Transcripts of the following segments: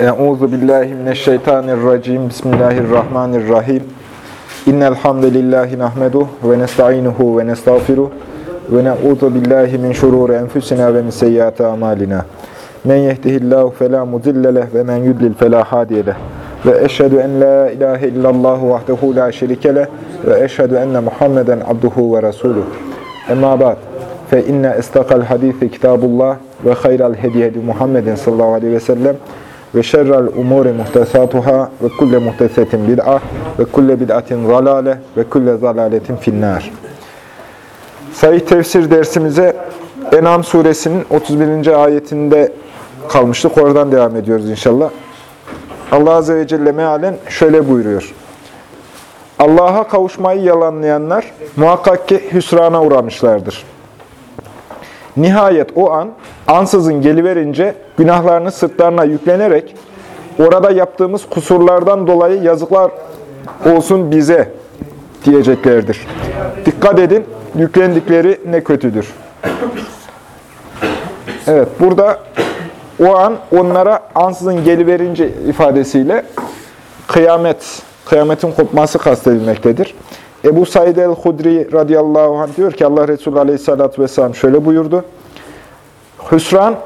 Euzu billahi mineşşeytanirracim. Bismillahirrahmanirrahim. İnnel hamdelellahi nahmeduhu ve nestainuhu ve nestağfiruh ve na'udzu billahi min şururi enfusina ve min seyyiati amalina. Men yehdihillahu fela mudille leh ve men yudlil fela hadiye. Ve eşhedü en la ilahe illallah vahdehu la şerike ve eşhedü enne Muhammeden abduhu ve resuluh. Emma ba'd. Fe inne istakal hadisi kitabullah ve hayral hediyedi Muhammedin sallallahu aleyhi ve sellem ve şerrel umuri muhtesatuhâ ve kulle muhtesetin bid'a ve kulle bid'atin zalâle ve kulle zalâletin finnâr. Sahih tefsir dersimize En'am suresinin 31. ayetinde kalmıştık. Oradan devam ediyoruz inşallah. Allah Azze ve Celle mealen şöyle buyuruyor. Allah'a kavuşmayı yalanlayanlar muhakkak ki hüsrana uğramışlardır. Nihayet o an ansızın geliverince günahlarını sırtlarına yüklenerek orada yaptığımız kusurlardan dolayı yazıklar olsun bize diyeceklerdir. Dikkat edin, yüklendikleri ne kötüdür. Evet, burada o an onlara ansızın geliverince ifadesiyle kıyamet, kıyametin kopması kastedilmektedir. Ebu Said el-Hudri radıyallahu anh diyor ki Allah Resulü aleyhissalatü vesselam şöyle buyurdu. Hüsran,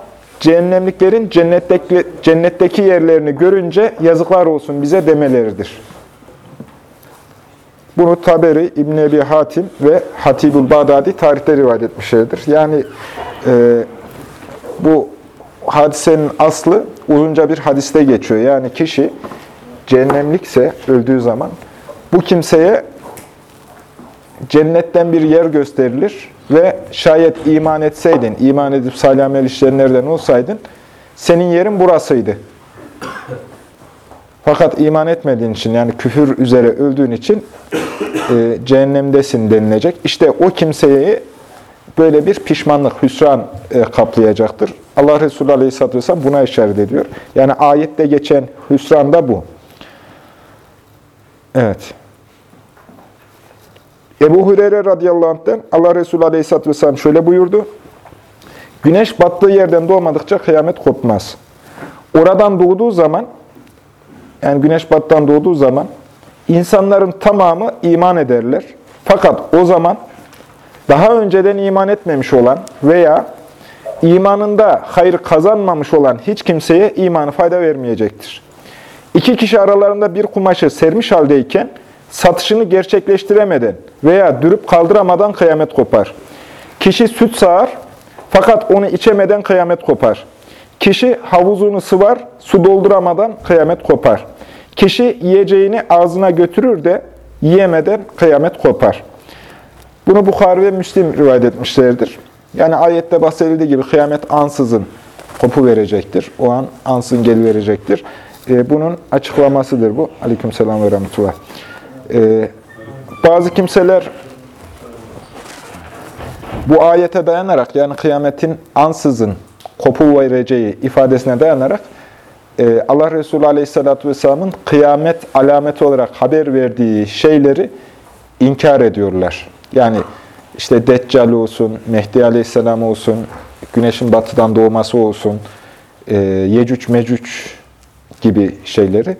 cehennemliklerin cennetteki, cennetteki yerlerini görünce yazıklar olsun bize demeleridir. Bunu Taberi, İbn Ebi Hatim ve Hatibül Bağdadi tarihte rivayet etmişlerdir. Yani e, bu hadisenin aslı uzunca bir hadiste geçiyor. Yani kişi cehennemlikse öldüğü zaman bu kimseye cennetten bir yer gösterilir ve şayet iman etseydin, iman edip salih amel işleyenlerden olsaydın, senin yerin burasıydı. Fakat iman etmediğin için, yani küfür üzere öldüğün için e, cehennemdesin denilecek. İşte o kimseye böyle bir pişmanlık, hüsran e, kaplayacaktır. Allah Resulü Aleyhisselatü Vesselam buna işaret ediyor. Yani ayette geçen hüsran da bu. Evet. Ebu Hureyre radıyallahu anh'ten Allah Resulü aleyhisselatü vesselam şöyle buyurdu. Güneş battığı yerden doğmadıkça kıyamet kopmaz. Oradan doğduğu zaman, yani güneş battan doğduğu zaman, insanların tamamı iman ederler. Fakat o zaman daha önceden iman etmemiş olan veya imanında hayır kazanmamış olan hiç kimseye imanı fayda vermeyecektir. İki kişi aralarında bir kumaşı sermiş haldeyken, satışını gerçekleştiremeden veya dürüp kaldıramadan kıyamet kopar. Kişi süt sağar fakat onu içemeden kıyamet kopar. Kişi havuzunu sıvar, su dolduramadan kıyamet kopar. Kişi yiyeceğini ağzına götürür de yiyemeden kıyamet kopar. Bunu Bukhari ve Müslim rivayet etmişlerdir. Yani ayette bahsedildiği gibi kıyamet ansızın kopu verecektir. O an ansızın geliverecektir. Bunun açıklamasıdır bu. Aleykümselam ve rahmetullah. Ee, bazı kimseler bu ayete dayanarak yani kıyametin ansızın kopu vereceği ifadesine dayanarak e, Allah Resulü Aleyhisselatü Vesselam'ın kıyamet alameti olarak haber verdiği şeyleri inkar ediyorlar. Yani işte Deccal olsun, Mehdi Aleyhisselam olsun, güneşin batıdan doğması olsun, e, Yecüc Mecüc gibi şeyleri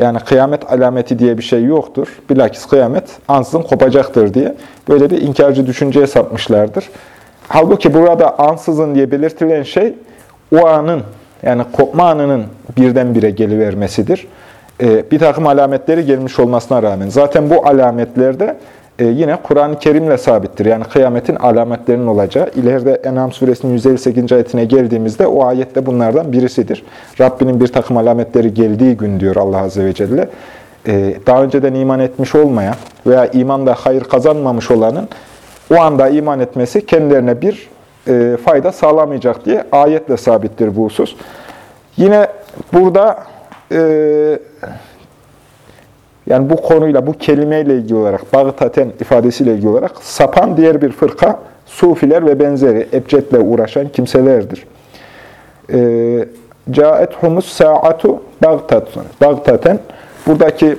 yani kıyamet alameti diye bir şey yoktur. Bilakis kıyamet ansızın kopacaktır diye böyle bir inkarcı düşünceye sapmışlardır. Halbuki burada ansızın diye belirtilen şey o anın yani kopma anının birdenbire gelivermesidir. Ee, bir takım alametleri gelmiş olmasına rağmen. Zaten bu alametlerde e, yine Kur'an-ı Kerim'le sabittir. Yani kıyametin alametlerinin olacağı. İleride En'am suresinin 158. ayetine geldiğimizde o ayette bunlardan birisidir. Rabbinin bir takım alametleri geldiği gün diyor Allah Azze ve Celle. E, daha önceden iman etmiş olmayan veya imanda hayır kazanmamış olanın o anda iman etmesi kendilerine bir e, fayda sağlamayacak diye ayetle sabittir bu husus. Yine burada yani bu konuyla, bu kelimeyle ilgili olarak, bağıtaten ifadesiyle ilgili olarak sapan diğer bir fırka, sufiler ve benzeri, ebcetle uğraşan kimselerdir. Caet humus sa'atu bağtaten. Buradaki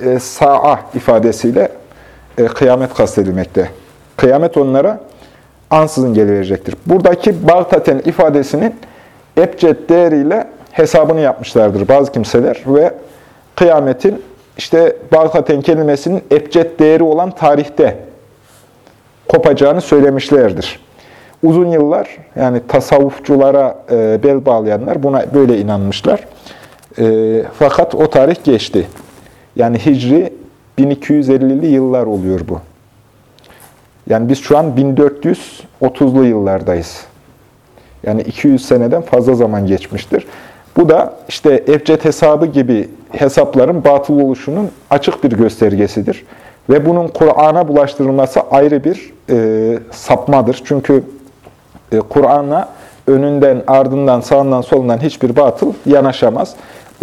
e, sa'a ifadesiyle e, kıyamet kastedilmekte. Kıyamet onlara ansızın geliverecektir. Buradaki bağtaten ifadesinin ebced değeriyle hesabını yapmışlardır bazı kimseler ve kıyametin işte Bağdaten kelimesinin ebced değeri olan tarihte kopacağını söylemişlerdir. Uzun yıllar yani tasavvufçulara e, bel bağlayanlar buna böyle inanmışlar. E, fakat o tarih geçti. Yani Hicri 1250'li yıllar oluyor bu. Yani biz şu an 1430'lu yıllardayız. Yani 200 seneden fazla zaman geçmiştir. Bu da işte ebced hesabı gibi hesapların batıl oluşunun açık bir göstergesidir. Ve bunun Kur'an'a bulaştırılması ayrı bir e, sapmadır. Çünkü e, Kur'an'a önünden, ardından, sağından, solundan hiçbir batıl yanaşamaz.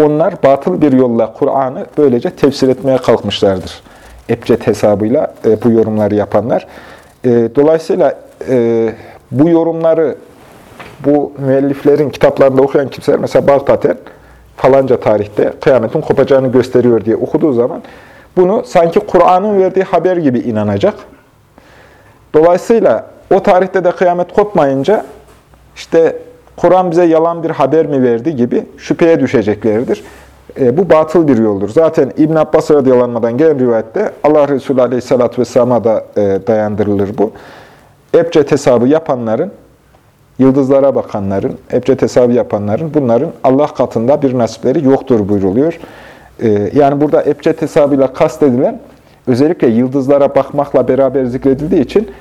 Onlar batıl bir yolla Kur'an'ı böylece tefsir etmeye kalkmışlardır. Ebced hesabıyla e, bu yorumları yapanlar. E, dolayısıyla e, bu yorumları bu müelliflerin kitaplarında okuyan kimseler, mesela Bağtaten falanca tarihte kıyametin kopacağını gösteriyor diye okuduğu zaman bunu sanki Kur'an'ın verdiği haber gibi inanacak. Dolayısıyla o tarihte de kıyamet kopmayınca işte Kur'an bize yalan bir haber mi verdi gibi şüpheye düşeceklerdir. E, bu batıl bir yoldur. Zaten İbn Abbas radıyallahu gelen rivayette Allah Resulü aleyhissalatü vesselam'a da e, dayandırılır bu. Ebced hesabı yapanların, yıldızlara bakanların, ebced hesabı yapanların bunların Allah katında bir nasipleri yoktur buyruluyor. E, yani burada ebced hesabıyla kastedilen özellikle yıldızlara bakmakla beraber zikredildiği için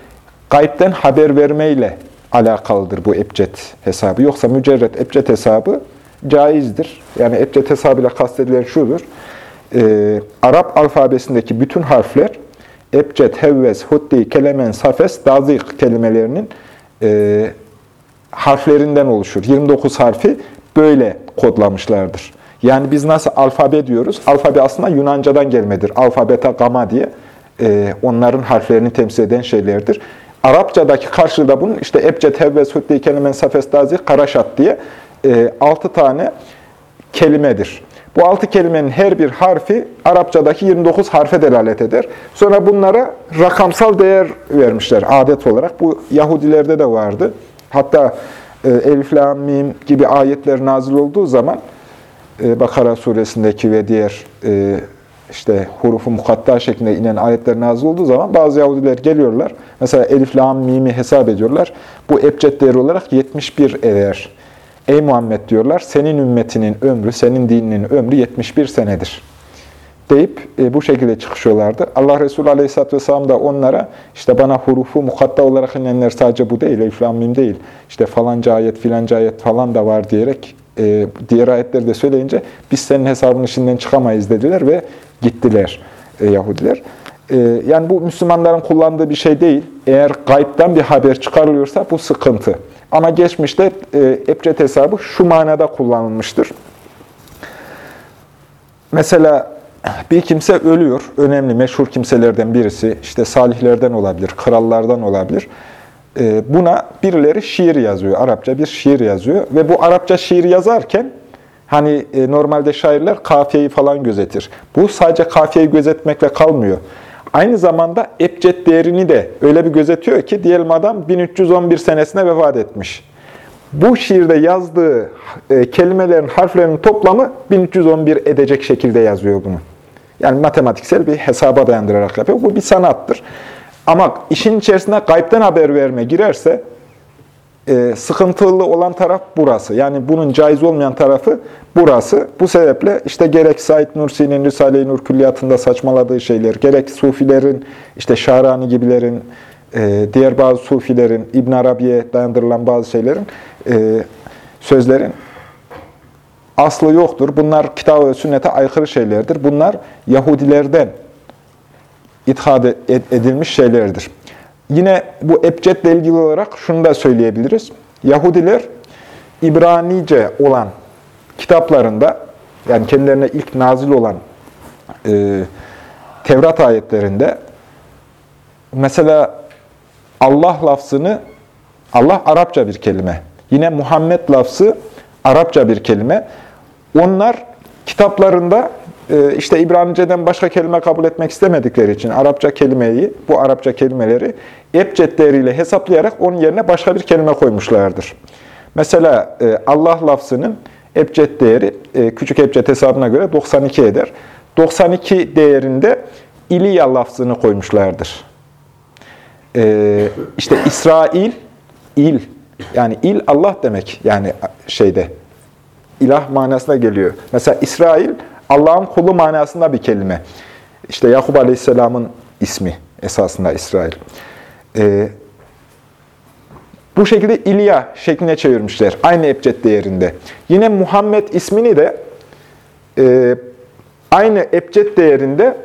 gaybden haber vermeyle alakalıdır bu ebced hesabı. Yoksa mücerret ebced hesabı caizdir. Yani ebced hesabıyla kastedilen şudur. Ee, Arap alfabesindeki bütün harfler ebced, hevvez, huddi, kelemen, safes, dazik kelimelerinin e, harflerinden oluşur. 29 harfi böyle kodlamışlardır. Yani biz nasıl alfabe diyoruz? Alfabe aslında Yunanca'dan gelmedir. Alfabeta, gama diye e, onların harflerini temsil eden şeylerdir. Arapçadaki karşılığı bunun işte ebced, hevvez, huddi, kelimen, safes, dazik, karaşat diye e, 6 tane kelimedir. Bu altı kelimenin her bir harfi Arapçadaki 29 harfe delalet eder. Sonra bunlara rakamsal değer vermişler adet olarak. Bu Yahudilerde de vardı. Hatta e, Elif, La, gibi ayetler nazil olduğu zaman e, Bakara suresindeki ve diğer e, işte hurufu mukatta şeklinde inen ayetler nazil olduğu zaman bazı Yahudiler geliyorlar. Mesela Elif, Lam, hesap ediyorlar. Bu ebced değeri olarak 71 eder. Ey Muhammed diyorlar, senin ümmetinin ömrü, senin dininin ömrü 71 senedir. Deyip e, bu şekilde çıkışıyorlardı. Allah Resulü Aleyhisselatü Vesselam da onlara işte bana hurufu mukatta olarak inenler sadece bu değil, Lam değil. İşte falanca ayet filanca ayet falan da var diyerek e, diğer ayetleri de söyleyince biz senin hesabının içinden çıkamayız dediler ve gittiler e, Yahudiler. E, yani bu Müslümanların kullandığı bir şey değil. Eğer gaybden bir haber çıkarılıyorsa bu sıkıntı. Ama geçmişte e, ebced hesabı şu manada kullanılmıştır. Mesela bir kimse ölüyor, önemli, meşhur kimselerden birisi, işte salihlerden olabilir, krallardan olabilir. E, buna birileri şiir yazıyor, Arapça bir şiir yazıyor. Ve bu Arapça şiir yazarken, hani e, normalde şairler kafiyeyi falan gözetir. Bu sadece kafiyeyi gözetmekle kalmıyor. Aynı zamanda ebced değerini de öyle bir gözetiyor ki diyelim adam 1311 senesinde vefat etmiş. Bu şiirde yazdığı e, kelimelerin, harflerinin toplamı 1311 edecek şekilde yazıyor bunu. Yani matematiksel bir hesaba dayandırarak yapıyor. Bu bir sanattır. Ama işin içerisine gaybden haber verme girerse e, sıkıntılı olan taraf burası. Yani bunun caiz olmayan tarafı burası. Bu sebeple işte gerek Said Nursi'nin Risale-i Nur Külliyatı'nda saçmaladığı şeyler, gerek Sufilerin, işte Şarani gibilerin, e, diğer bazı Sufilerin, İbn Arabi'ye dayandırılan bazı şeylerin, e, sözlerin aslı yoktur. Bunlar kitap ve sünnete aykırı şeylerdir. Bunlar Yahudilerden ithad edilmiş şeylerdir. Yine bu ebced ile ilgili olarak şunu da söyleyebiliriz. Yahudiler İbranice olan kitaplarında, yani kendilerine ilk nazil olan e, Tevrat ayetlerinde mesela Allah lafzını, Allah Arapça bir kelime. Yine Muhammed lafzı Arapça bir kelime. Onlar kitaplarında e, işte İbranice'den başka kelime kabul etmek istemedikleri için Arapça kelimeyi, bu Arapça kelimeleri ebcedderiyle hesaplayarak onun yerine başka bir kelime koymuşlardır. Mesela e, Allah lafzının Ebced değeri e, küçük ebced hesabına göre 92 eder. 92 değerinde İliya lafzını koymuşlardır. İşte İsrail, il, yani il Allah demek yani şeyde ilah manasına geliyor. Mesela İsrail Allah'ın kulu manasında bir kelime. İşte Yakup Aleyhisselam'ın ismi esasında İsrail. Ee, bu şekilde İlya şekline çevirmişler. Aynı ebced değerinde. Yine Muhammed ismini de e, aynı ebced değerinde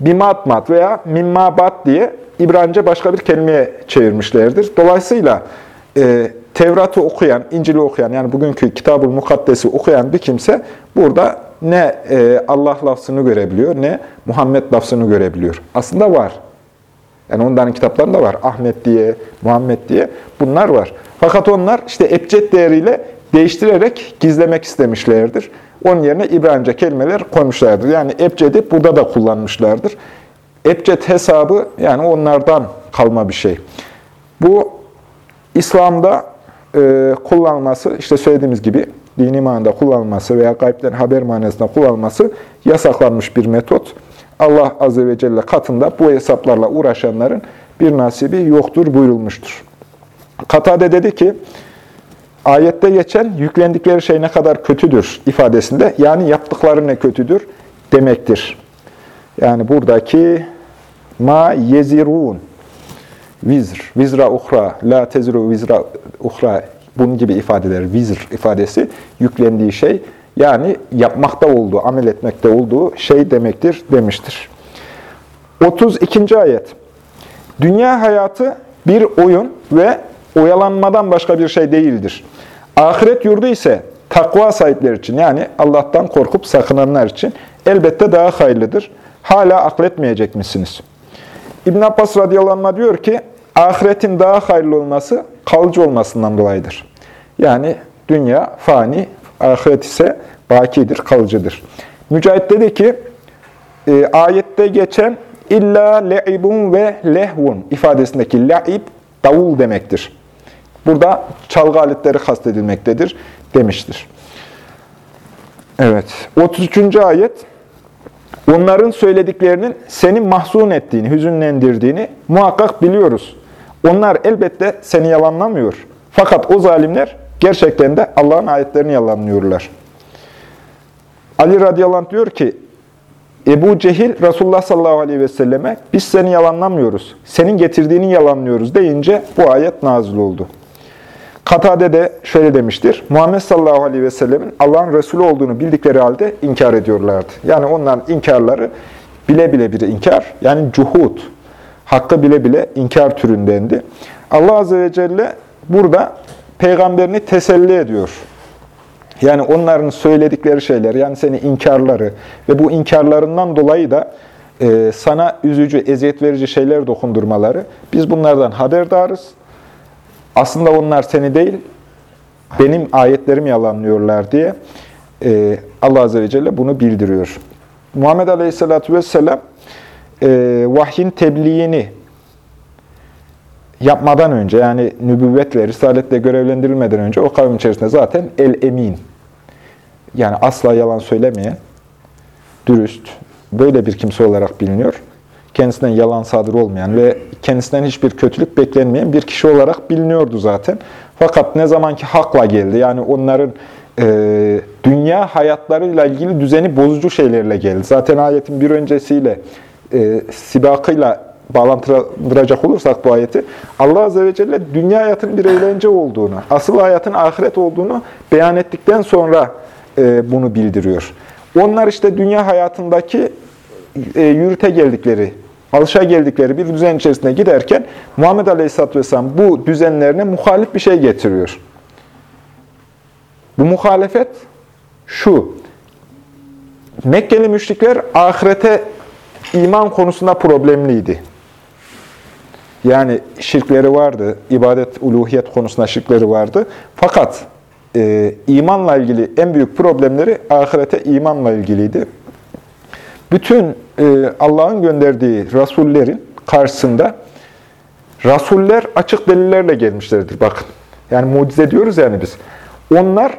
bimatmat veya mimmabat diye İbranice başka bir kelimeye çevirmişlerdir. Dolayısıyla e, Tevrat'ı okuyan, İncil'i okuyan, yani bugünkü Kitab-ı Mukaddes'i okuyan bir kimse burada ne e, Allah lafzını görebiliyor, ne Muhammed lafzını görebiliyor. Aslında var. Yani onların kitaplarında var. Ahmet diye, Muhammed diye bunlar var. Fakat onlar işte ebced değeriyle değiştirerek gizlemek istemişlerdir. Onun yerine İbranice kelimeler koymuşlardır. Yani ebcedi burada da kullanmışlardır. Ebced hesabı yani onlardan kalma bir şey. Bu İslam'da e, kullanılması, işte söylediğimiz gibi dini manada kullanılması veya gaybden haber manasında kullanılması yasaklanmış bir metot. Allah Azze ve Celle katında bu hesaplarla uğraşanların bir nasibi yoktur buyurulmuştur. Katade dedi ki, ayette geçen yüklendikleri şey ne kadar kötüdür ifadesinde, yani yaptıkları ne kötüdür demektir. Yani buradaki ma yezirun, vizr, vizra uhra, la teziru vizra uhra, bunun gibi ifadeler, vizr ifadesi yüklendiği şey, yani yapmakta olduğu, amel etmekte olduğu şey demektir demiştir. 32. ayet. Dünya hayatı bir oyun ve oyalanmadan başka bir şey değildir. Ahiret yurdu ise takva sahipleri için yani Allah'tan korkup sakınanlar için elbette daha hayırlıdır. Hala akletmeyecek misiniz? İbn Abbas radıyallahu anh diyor ki ahiretin daha hayırlı olması kalıcı olmasından dolayıdır. Yani dünya fani, ahiret ise bakidir, kalıcıdır. Mücahit dedi ki, e, ayette geçen illa le'ibun ve lehvun ifadesindeki la'ib davul demektir. Burada çalgı aletleri kastedilmektedir demiştir. Evet. 33. ayet Onların söylediklerinin seni mahzun ettiğini, hüzünlendirdiğini muhakkak biliyoruz. Onlar elbette seni yalanlamıyor. Fakat o zalimler gerçekten de Allah'ın ayetlerini yalanlıyorlar. Ali radıyallahu anh diyor ki, Ebu Cehil Resulullah sallallahu aleyhi ve selleme biz seni yalanlamıyoruz, senin getirdiğini yalanlıyoruz deyince bu ayet nazil oldu. Katade de şöyle demiştir, Muhammed sallallahu aleyhi ve sellemin Allah'ın Resulü olduğunu bildikleri halde inkar ediyorlardı. Yani onların inkarları bile bile bir inkar, yani cuhud, hakkı bile bile inkar türündendi. Allah azze ve celle burada peygamberini teselli ediyor. Yani onların söyledikleri şeyler, yani seni inkarları ve bu inkarlarından dolayı da e, sana üzücü, eziyet verici şeyler dokundurmaları, biz bunlardan haberdarız. Aslında onlar seni değil, benim ayetlerimi yalanlıyorlar diye e, Allah Azze ve Celle bunu bildiriyor. Muhammed Aleyhisselatü Vesselam e, vahyin tebliğini yapmadan önce yani nübüvvetle, risaletle görevlendirilmeden önce o kavim içerisinde zaten el-emin yani asla yalan söylemeyen, dürüst, böyle bir kimse olarak biliniyor. Kendisinden yalan sadır olmayan ve kendisinden hiçbir kötülük beklenmeyen bir kişi olarak biliniyordu zaten. Fakat ne zamanki hakla geldi, yani onların e, dünya hayatlarıyla ilgili düzeni bozucu şeylerle geldi. Zaten ayetin bir öncesiyle, e, sibakıyla bağlantılandıracak olursak bu ayeti, Allah Azze ve Celle dünya hayatın bir eğlence olduğunu, asıl hayatın ahiret olduğunu beyan ettikten sonra e, bunu bildiriyor. Onlar işte dünya hayatındaki e, yürüte geldikleri, alışa geldikleri bir düzen içerisinde giderken Muhammed Aleyhisselatü Vesselam bu düzenlerine muhalif bir şey getiriyor. Bu muhalefet şu, Mekkeli müşrikler ahirete iman konusunda problemliydi. Yani şirkleri vardı, ibadet, uluhiyet konusunda şirkleri vardı. Fakat e, imanla ilgili en büyük problemleri ahirete imanla ilgiliydi. Bütün e, Allah'ın gönderdiği rasullerin karşısında rasuller açık delillerle gelmişlerdir. Bakın. Yani mucize diyoruz yani biz. Onlar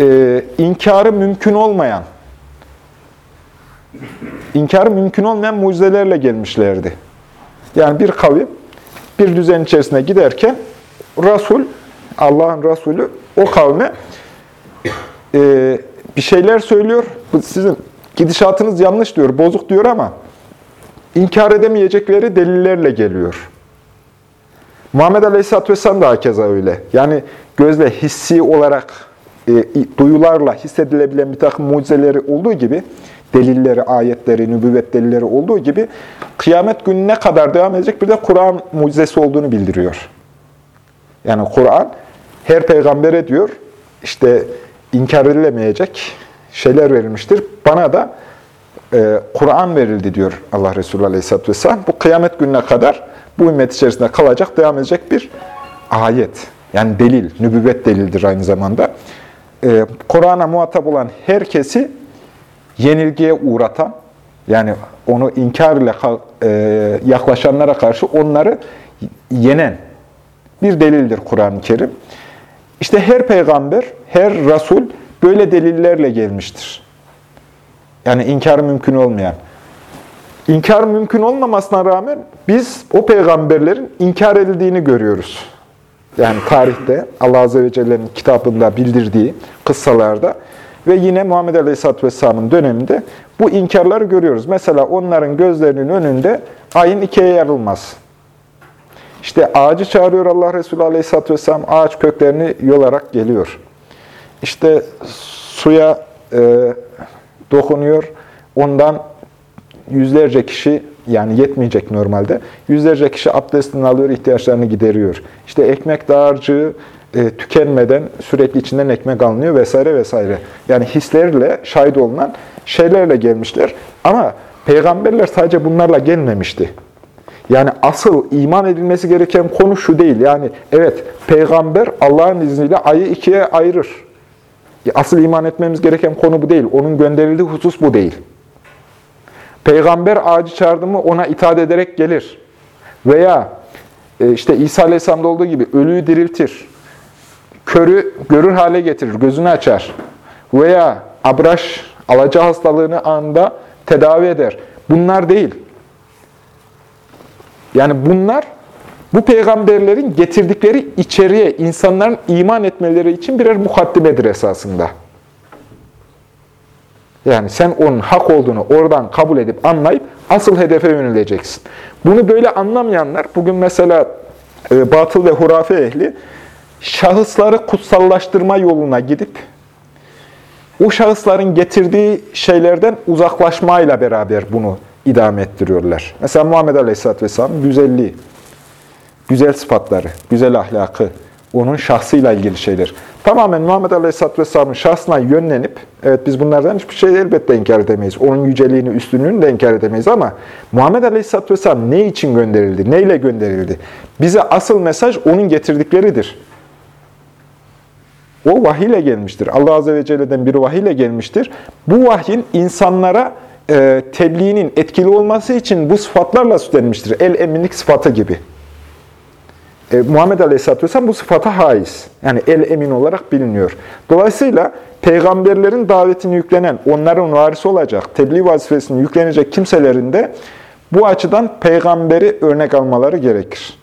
e, inkarı mümkün olmayan, inkarı mümkün olmayan mucizelerle gelmişlerdi. Yani bir kavim bir düzen içerisine giderken Resul, Allah'ın Resulü o kavme e, bir şeyler söylüyor. Sizin gidişatınız yanlış diyor, bozuk diyor ama inkar edemeyecekleri delillerle geliyor. Muhammed Aleyhisselatü Vesselam da hakeza öyle. Yani gözle hissi olarak, e, duyularla hissedilebilen bir takım mucizeleri olduğu gibi, delilleri, ayetleri, nübüvvet delilleri olduğu gibi, kıyamet gününe kadar devam edecek bir de Kur'an mucizesi olduğunu bildiriyor. Yani Kur'an her peygambere diyor, işte inkar edilemeyecek şeyler verilmiştir. Bana da e, Kur'an verildi diyor Allah Resulü Aleyhisselatü Vesselam. Bu kıyamet gününe kadar bu ümmet içerisinde kalacak, devam edecek bir ayet. Yani delil, nübüvvet delildir aynı zamanda. E, Kur'an'a muhatap olan herkesi yenilgiye uğratan, yani onu inkar ile e, yaklaşanlara karşı onları yenen bir delildir Kur'an-ı Kerim. İşte her peygamber, her Resul böyle delillerle gelmiştir. Yani inkar mümkün olmayan. İnkar mümkün olmamasına rağmen biz o peygamberlerin inkar edildiğini görüyoruz. Yani tarihte Allah Azze ve Celle'nin kitabında bildirdiği kıssalarda ve yine Muhammed Aleyhisselatü Vesselam'ın döneminde bu inkarları görüyoruz. Mesela onların gözlerinin önünde ayın ikiye yarılmaz. İşte ağacı çağırıyor Allah Resulü Aleyhisselatü Vesselam, ağaç köklerini yolarak geliyor. İşte suya e, dokunuyor, ondan yüzlerce kişi, yani yetmeyecek normalde, yüzlerce kişi abdestini alıyor, ihtiyaçlarını gideriyor. İşte ekmek dağarcığı e, tükenmeden sürekli içinden ekmek alınıyor vesaire vesaire. Yani hislerle şahit olunan şeylerle gelmişler. Ama peygamberler sadece bunlarla gelmemişti. Yani asıl iman edilmesi gereken konu şu değil. Yani evet peygamber Allah'ın izniyle ayı ikiye ayırır. Asıl iman etmemiz gereken konu bu değil. Onun gönderildiği husus bu değil. Peygamber ağacı çağırdı mı ona itaat ederek gelir. Veya e, işte İsa Aleyhisselam'da olduğu gibi ölüyü diriltir. Körü görür hale getirir, gözünü açar. Veya abraş, alaca hastalığını anda tedavi eder. Bunlar değil. Yani bunlar bu peygamberlerin getirdikleri içeriye insanların iman etmeleri için birer mukaddimedir esasında. Yani sen onun hak olduğunu oradan kabul edip anlayıp asıl hedefe yöneleceksin. Bunu böyle anlamayanlar, bugün mesela e, batıl ve hurafe ehli, şahısları kutsallaştırma yoluna gidip, o şahısların getirdiği şeylerden uzaklaşmayla beraber bunu idame ettiriyorlar. Mesela Muhammed Aleyhisselatü Vesselam güzelliği, güzel sıfatları, güzel ahlakı, onun şahsıyla ilgili şeyler. Tamamen Muhammed Aleyhisselatü Vesselam'ın şahsına yönlenip, evet biz bunlardan hiçbir şey elbette inkar edemeyiz. Onun yüceliğini, üstünlüğünü de inkar edemeyiz ama Muhammed Aleyhisselatü Vesselam ne için gönderildi, neyle gönderildi? Bize asıl mesaj onun getirdikleridir. O vahiyle gelmiştir. Allah Azze ve Celle'den bir vahiyle gelmiştir. Bu vahyin insanlara e, tebliğinin etkili olması için bu sıfatlarla süslenmiştir. El eminlik sıfatı gibi. E, Muhammed Aleyhisselatü Vesselam bu sıfata haiz. Yani el emin olarak biliniyor. Dolayısıyla peygamberlerin davetini yüklenen, onların varisi olacak, tebliğ vazifesini yüklenecek kimselerin de bu açıdan peygamberi örnek almaları gerekir.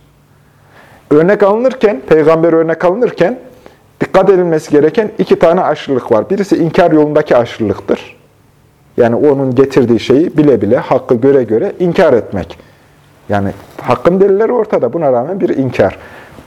Örnek alınırken, peygamber örnek alınırken dikkat edilmesi gereken iki tane aşırılık var. Birisi inkar yolundaki aşırılıktır. Yani onun getirdiği şeyi bile bile, hakkı göre göre inkar etmek. Yani hakkın delilleri ortada. Buna rağmen bir inkar.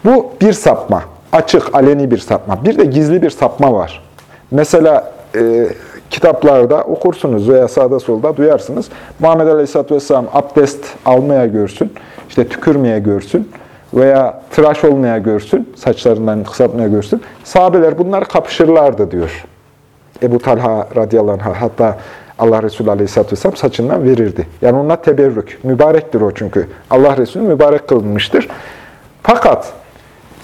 Bu bir sapma. Açık, aleni bir sapma. Bir de gizli bir sapma var. Mesela e, kitaplarda okursunuz veya sağda solda duyarsınız. Muhammed Aleyhisselatü Vesselam abdest almaya görsün, işte tükürmeye görsün veya tıraş olmaya görsün, saçlarından kısaltmaya görsün. Sahabeler bunlar kapışırlardı diyor. Ebu Talha radıyallahu anh hatta Allah Resulü Aleyhisselatü Vesselam saçından verirdi. Yani ona teberrük. Mübarektir o çünkü. Allah Resulü mübarek kılınmıştır. Fakat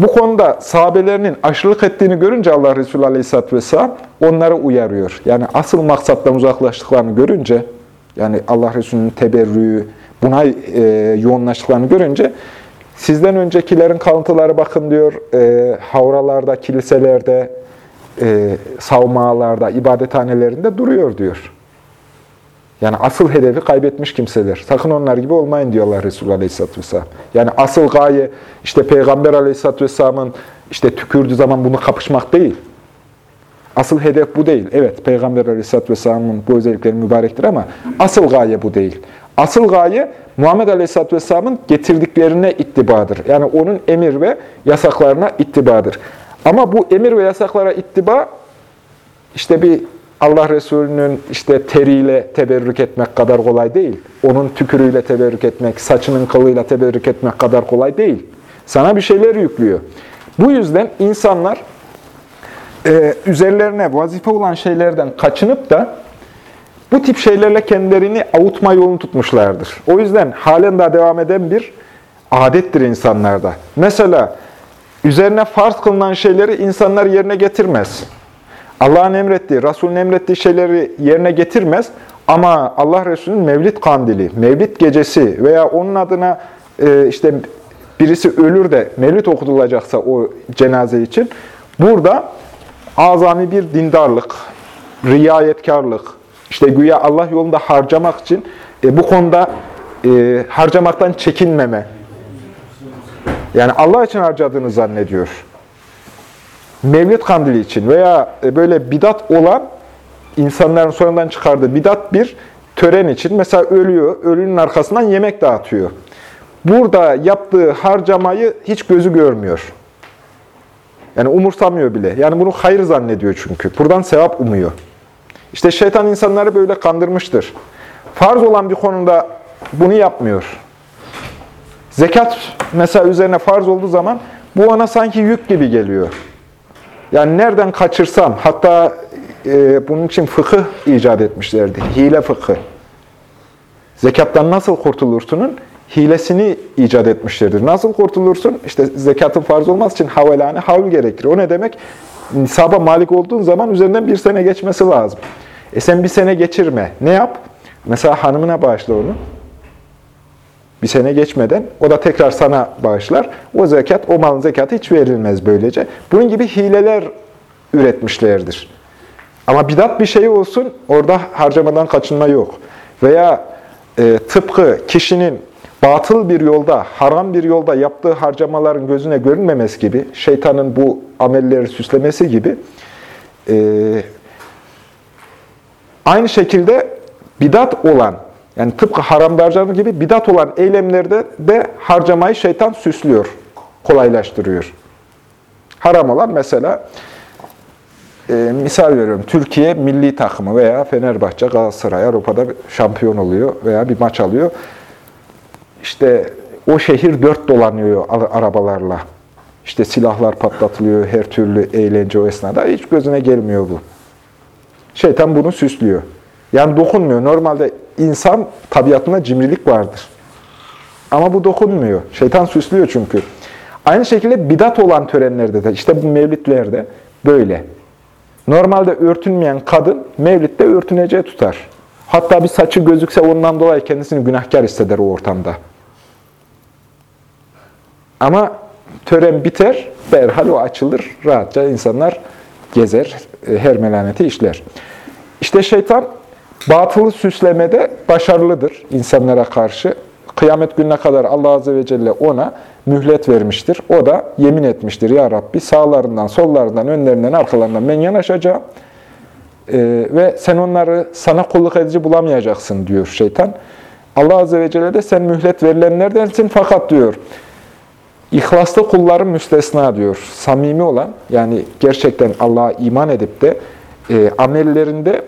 bu konuda sahabelerinin aşırılık ettiğini görünce Allah Resulü Aleyhisselatü Vesselam onları uyarıyor. Yani asıl maksattan uzaklaştıklarını görünce, yani Allah Resulü'nün teberrüğü, buna e, yoğunlaştıklarını görünce, sizden öncekilerin kalıntıları bakın diyor, e, havralarda, kiliselerde, e, savmalarda, ibadethanelerinde duruyor diyor. Yani asıl hedefi kaybetmiş kimseler. Sakın onlar gibi olmayın diyorlar Resulullah Aleyhisselatü Vesselam. Yani asıl gaye işte Peygamber Aleyhisselatü Vesselam'ın işte tükürdüğü zaman bunu kapışmak değil. Asıl hedef bu değil. Evet Peygamber Aleyhisselatü Vesselam'ın bu özellikleri mübarektir ama asıl gaye bu değil. Asıl gaye Muhammed Aleyhisselatü Vesselam'ın getirdiklerine ittibadır. Yani onun emir ve yasaklarına ittibadır. Ama bu emir ve yasaklara ittiba işte bir Allah Resulü'nün işte teriyle teberrük etmek kadar kolay değil. Onun tükürüyle teberrük etmek, saçının kılıyla teberrük etmek kadar kolay değil. Sana bir şeyler yüklüyor. Bu yüzden insanlar e, üzerlerine vazife olan şeylerden kaçınıp da bu tip şeylerle kendilerini avutma yolunu tutmuşlardır. O yüzden halen daha devam eden bir adettir insanlarda. Mesela üzerine farz kılınan şeyleri insanlar yerine getirmez. Allah'ın emrettiği, Resul'ün emrettiği şeyleri yerine getirmez. Ama Allah Resulü'nün Mevlid kandili, Mevlid gecesi veya onun adına e, işte birisi ölür de Mevlid okutulacaksa o cenaze için burada azami bir dindarlık, riyayetkarlık, işte güya Allah yolunda harcamak için e, bu konuda e, harcamaktan çekinmeme. Yani Allah için harcadığını zannediyor. Mevlid kandili için veya e, böyle bidat olan insanların sonradan çıkardığı bidat bir tören için mesela ölüyor, ölünün arkasından yemek dağıtıyor. Burada yaptığı harcamayı hiç gözü görmüyor. Yani umursamıyor bile. Yani bunu hayır zannediyor çünkü. Buradan sevap umuyor. İşte şeytan insanları böyle kandırmıştır. Farz olan bir konuda bunu yapmıyor. Zekat mesela üzerine farz olduğu zaman bu ona sanki yük gibi geliyor. Yani nereden kaçırsam, hatta e, bunun için fıkıh icat etmişlerdi. Hile fıkı. Zekattan nasıl kurtulursunun hilesini icat etmişlerdir. Nasıl kurtulursun? İşte zekatın farz olması için havelane havl gerekir. O ne demek? Nisaba malik olduğun zaman üzerinden bir sene geçmesi lazım. E sen bir sene geçirme. Ne yap? Mesela hanımına bağışla onu. Bir sene geçmeden o da tekrar sana bağışlar. O zekat, o malın zekatı hiç verilmez böylece. Bunun gibi hileler üretmişlerdir. Ama bidat bir şey olsun, orada harcamadan kaçınma yok. Veya e, tıpkı kişinin batıl bir yolda, haram bir yolda yaptığı harcamaların gözüne görünmemesi gibi, şeytanın bu amelleri süslemesi gibi, e, aynı şekilde bidat olan, yani tıpkı haramda harcama gibi bidat olan eylemlerde de harcamayı şeytan süslüyor, kolaylaştırıyor. Haram olan mesela, e, misal veriyorum, Türkiye milli takımı veya Fenerbahçe, Galatasaray Avrupa'da şampiyon oluyor veya bir maç alıyor. İşte o şehir dört dolanıyor arabalarla. İşte silahlar patlatılıyor, her türlü eğlence o esnada. Hiç gözüne gelmiyor bu. Şeytan bunu süslüyor. Yani dokunmuyor. Normalde insan tabiatında cimrilik vardır. Ama bu dokunmuyor. Şeytan süslüyor çünkü. Aynı şekilde bidat olan törenlerde de, işte bu mevlitlerde böyle. Normalde örtünmeyen kadın mevlitte örtüneceği tutar. Hatta bir saçı gözükse ondan dolayı kendisini günahkar hisseder o ortamda. Ama tören biter, derhal o açılır, rahatça insanlar gezer, e, her melaneti işler. İşte şeytan batılı süslemede başarılıdır insanlara karşı. Kıyamet gününe kadar Allah Azze ve Celle ona mühlet vermiştir. O da yemin etmiştir. Ya Rabbi sağlarından, sollarından, önlerinden, arkalarından ben yanaşacağım. Ee, ve sen onları sana kulluk edici bulamayacaksın diyor şeytan. Allah Azze ve Celle de sen mühlet verilenlerdensin fakat diyor İhlaslı kulların müstesna diyor. Samimi olan, yani gerçekten Allah'a iman edip de e, amellerinde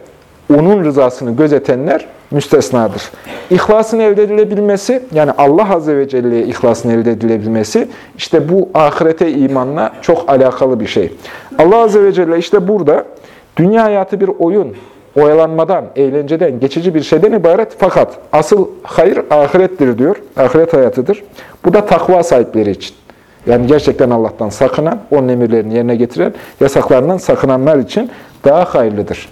onun rızasını gözetenler müstesnadır. İhlasın elde edilebilmesi, yani Allah Azze ve Celle'ye ihlasın elde edilebilmesi, işte bu ahirete imanla çok alakalı bir şey. Allah Azze ve Celle işte burada dünya hayatı bir oyun, oyalanmadan, eğlenceden, geçici bir şeyden ibaret. Fakat asıl hayır ahirettir diyor, ahiret hayatıdır. Bu da takva sahipleri için. Yani gerçekten Allah'tan sakınan, onun emirlerini yerine getiren, yasaklarından sakınanlar için daha hayırlıdır.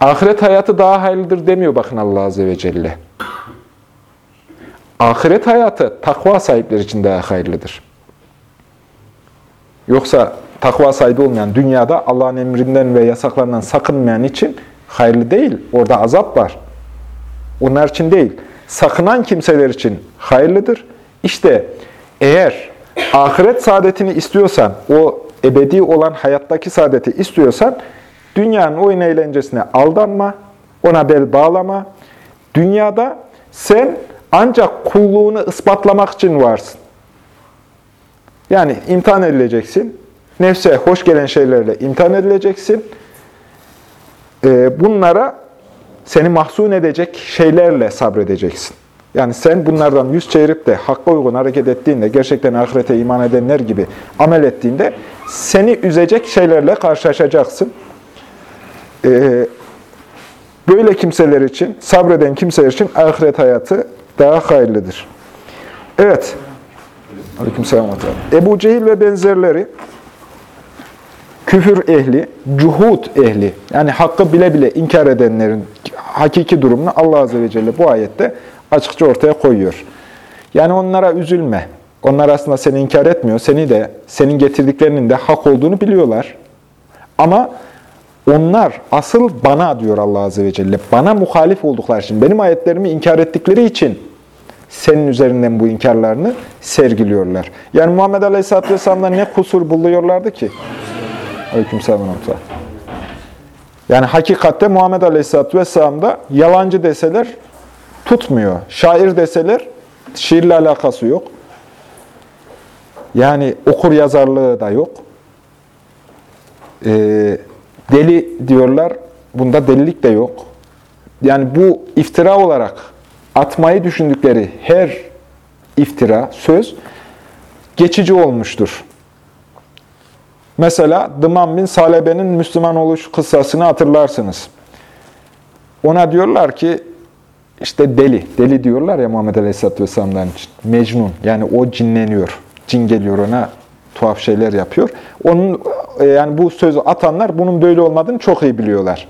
Ahiret hayatı daha hayırlıdır demiyor bakın Allah Azze ve Celle. Ahiret hayatı takva sahipleri için daha hayırlıdır. Yoksa takva sahibi olmayan, dünyada Allah'ın emrinden ve yasaklarından sakınmayan için hayırlı değil. Orada azap var. Onlar için değil. Sakınan kimseler için hayırlıdır. İşte eğer ahiret saadetini istiyorsan, o ebedi olan hayattaki saadeti istiyorsan, dünyanın oyun eğlencesine aldanma, ona bel bağlama. Dünyada sen ancak kulluğunu ispatlamak için varsın. Yani imtihan edileceksin. Nefse hoş gelen şeylerle imtihan edileceksin. Ee, bunlara seni mahzun edecek şeylerle sabredeceksin. Yani sen bunlardan yüz çevirip de hakka uygun hareket ettiğinde, gerçekten ahirete iman edenler gibi amel ettiğinde seni üzecek şeylerle karşılaşacaksın. Ee, böyle kimseler için, sabreden kimseler için ahiret hayatı daha hayırlıdır. Evet. Aleykümselam. Ebu Cehil ve benzerleri küfür ehli, cuhut ehli, yani hakkı bile bile inkar edenlerin hakiki durumunu Allah Azze ve Celle bu ayette açıkça ortaya koyuyor. Yani onlara üzülme. Onlar aslında seni inkar etmiyor. Seni de, senin getirdiklerinin de hak olduğunu biliyorlar. Ama onlar asıl bana diyor Allah Azze ve Celle. Bana muhalif oldukları için, benim ayetlerimi inkar ettikleri için senin üzerinden bu inkarlarını sergiliyorlar. Yani Muhammed Aleyhisselatü Vesselam'da ne kusur buluyorlardı ki? Aleykümselam. Yani hakikatte Muhammed Aleyhisselatü Vesselam'da yalancı deseler tutmuyor. Şair deseler şiirle alakası yok. Yani okur yazarlığı da yok. Ee, deli diyorlar. Bunda delilik de yok. Yani bu iftira olarak atmayı düşündükleri her iftira, söz geçici olmuştur. Mesela Dıman bin Salebe'nin Müslüman oluş kıssasını hatırlarsınız. Ona diyorlar ki, işte deli, deli diyorlar ya Muhammed Aleyhisselatü Vesselam'dan için. Mecnun, yani o cinleniyor. Cin geliyor ona, tuhaf şeyler yapıyor. Onun e, yani bu sözü atanlar bunun böyle olmadığını çok iyi biliyorlar.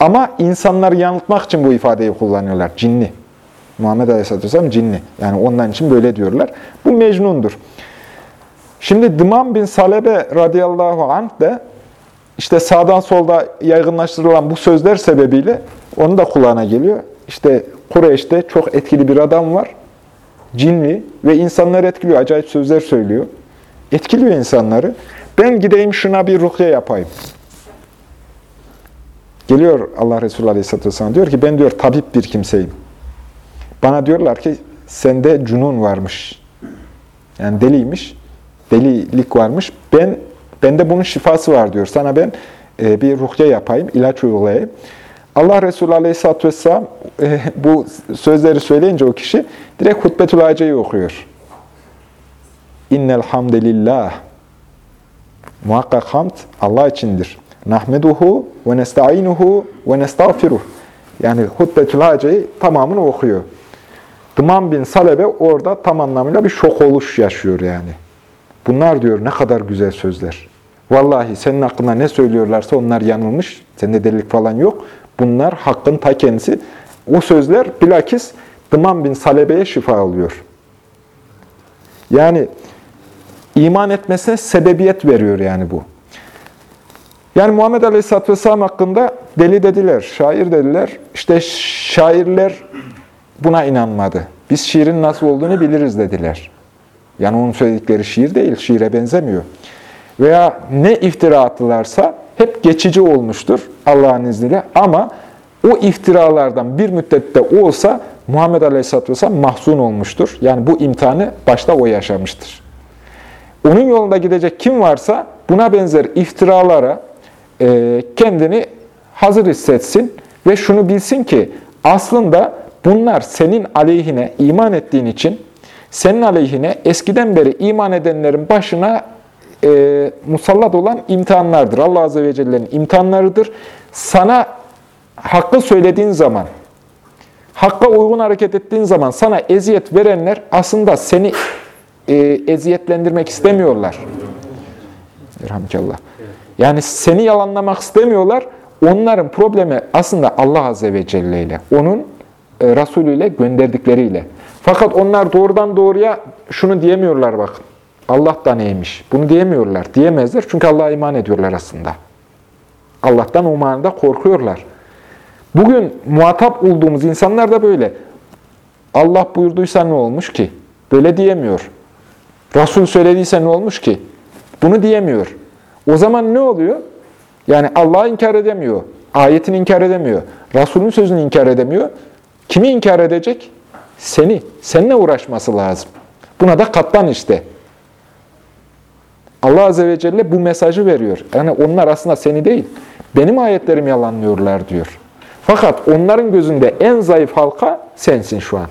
Ama insanları yanıltmak için bu ifadeyi kullanıyorlar. Cinli. Muhammed Aleyhisselatü Vesselam cinli. Yani ondan için böyle diyorlar. Bu mecnundur. Şimdi Dıman bin Salebe radıyallahu anh de işte sağdan solda yaygınlaştırılan bu sözler sebebiyle onun da kulağına geliyor. İşte Kureyş'te çok etkili bir adam var. Cinli ve insanları etkiliyor. Acayip sözler söylüyor. Etkiliyor insanları. Ben gideyim şuna bir ruhye yapayım. Geliyor Allah Resulü Aleyhisselatü Vesselam diyor ki ben diyor tabip bir kimseyim. Bana diyorlar ki sende cunun varmış. Yani deliymiş. Delilik varmış. Ben bende bunun şifası var diyor. Sana ben e, bir ruhye yapayım, ilaç uygulayayım. Allah Resulü Aleyhisselatü Vesselam e, bu sözleri söyleyince o kişi direkt Hutbetül Hace'yi okuyor. İnnel hamdelillah. Muhakkak hamd Allah içindir. Nahmeduhu ve nesta'inuhu ve nestağfiruh. Yani Hutbetül Hace'yi tamamını okuyor. Dıman bin Salebe orada tam anlamıyla bir şok oluş yaşıyor yani. Bunlar diyor ne kadar güzel sözler. Vallahi senin hakkında ne söylüyorlarsa onlar yanılmış. Sende delilik falan yok. Bunlar hakkın ta kendisi. O sözler bilakis Dıman bin Salebe'ye şifa alıyor. Yani iman etmesine sebebiyet veriyor yani bu. Yani Muhammed Aleyhisselatü Vesselam hakkında deli dediler, şair dediler. İşte şairler buna inanmadı. Biz şiirin nasıl olduğunu biliriz dediler. Yani onun söyledikleri şiir değil, şiire benzemiyor. Veya ne iftira attılarsa hep geçici olmuştur Allah'ın izniyle. Ama o iftiralardan bir müddette olsa Muhammed Aleyhisselatü Vesselam mahzun olmuştur. Yani bu imtihanı başta o yaşamıştır. Onun yolunda gidecek kim varsa buna benzer iftiralara e, kendini hazır hissetsin ve şunu bilsin ki aslında bunlar senin aleyhine iman ettiğin için senin aleyhine eskiden beri iman edenlerin başına e, musallat olan imtihanlardır. Allah Azze ve Celle'nin imtihanlarıdır. Sana hakkı söylediğin zaman, hakka uygun hareket ettiğin zaman sana eziyet verenler aslında seni e, eziyetlendirmek istemiyorlar. Elhamdülillah. Yani seni yalanlamak istemiyorlar. Onların problemi aslında Allah Azze ve Celle ile, onun e, Resulü ile gönderdikleriyle. Fakat onlar doğrudan doğruya şunu diyemiyorlar bakın. Allah neymiş? Bunu diyemiyorlar. Diyemezler çünkü Allah'a iman ediyorlar aslında. Allah'tan o manada korkuyorlar. Bugün muhatap olduğumuz insanlar da böyle. Allah buyurduysa ne olmuş ki? Böyle diyemiyor. Resul söylediyse ne olmuş ki? Bunu diyemiyor. O zaman ne oluyor? Yani Allah'ı inkar edemiyor. Ayetini inkar edemiyor. Resulün sözünü inkar edemiyor. Kimi inkar edecek? Seni. Seninle uğraşması lazım. Buna da katlan işte. Allah Azze ve Celle bu mesajı veriyor. Yani onlar aslında seni değil, benim ayetlerimi yalanlıyorlar diyor. Fakat onların gözünde en zayıf halka sensin şu an.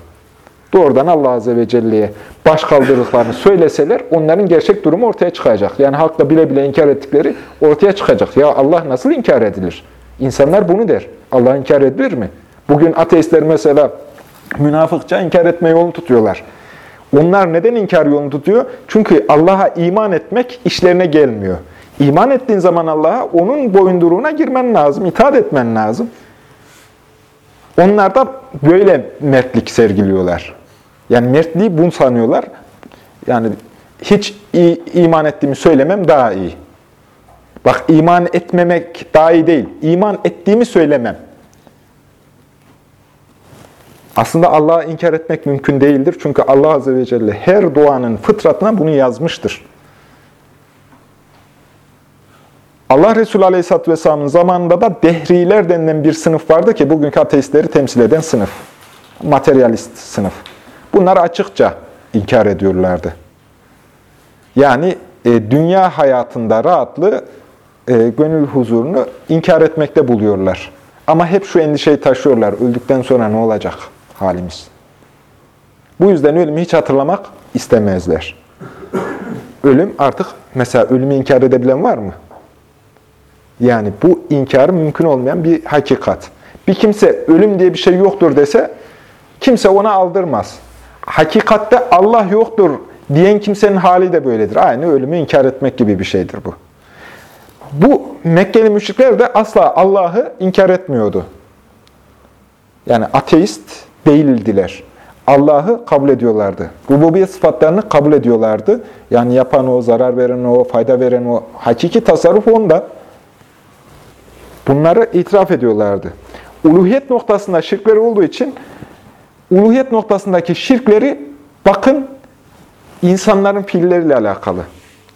Doğrudan Allah Azze ve Celle'ye baş kaldırdıklarını söyleseler onların gerçek durumu ortaya çıkacak. Yani halkla bile bile inkar ettikleri ortaya çıkacak. Ya Allah nasıl inkar edilir? İnsanlar bunu der. Allah inkar edilir mi? Bugün ateistler mesela münafıkça inkar etme yolunu tutuyorlar. Onlar neden inkar yolunu tutuyor? Çünkü Allah'a iman etmek işlerine gelmiyor. İman ettiğin zaman Allah'a onun boyunduruğuna girmen lazım, itaat etmen lazım. Onlar da böyle mertlik sergiliyorlar. Yani mertliği bunu sanıyorlar. Yani hiç iman ettiğimi söylemem daha iyi. Bak iman etmemek daha iyi değil. İman ettiğimi söylemem. Aslında Allah'ı inkar etmek mümkün değildir. Çünkü Allah Azze ve Celle her duanın fıtratına bunu yazmıştır. Allah Resulü Aleyhisselatü Vesselam'ın zamanında da dehriler denilen bir sınıf vardı ki bugünkü ateistleri temsil eden sınıf. Materyalist sınıf. Bunlar açıkça inkar ediyorlardı. Yani e, dünya hayatında rahatlığı, e, gönül huzurunu inkar etmekte buluyorlar. Ama hep şu endişeyi taşıyorlar. Öldükten sonra ne olacak halimiz? Bu yüzden ölümü hiç hatırlamak istemezler. Ölüm artık, mesela ölümü inkar edebilen var mı? Yani bu inkarı mümkün olmayan bir hakikat. Bir kimse ölüm diye bir şey yoktur dese, kimse ona aldırmaz. Hakikatte Allah yoktur diyen kimsenin hali de böyledir. Aynı ölümü inkar etmek gibi bir şeydir bu. Bu Mekkeli müşrikler de asla Allah'ı inkar etmiyordu. Yani ateist değildiler. Allah'ı kabul ediyorlardı. Rububiyet sıfatlarını kabul ediyorlardı. Yani yapan o, zarar veren o, fayda veren o, hakiki tasarruf onda. Bunları itiraf ediyorlardı. Uluhiyet noktasında şirkleri olduğu için uluhiyet noktasındaki şirkleri bakın insanların fiilleriyle alakalı.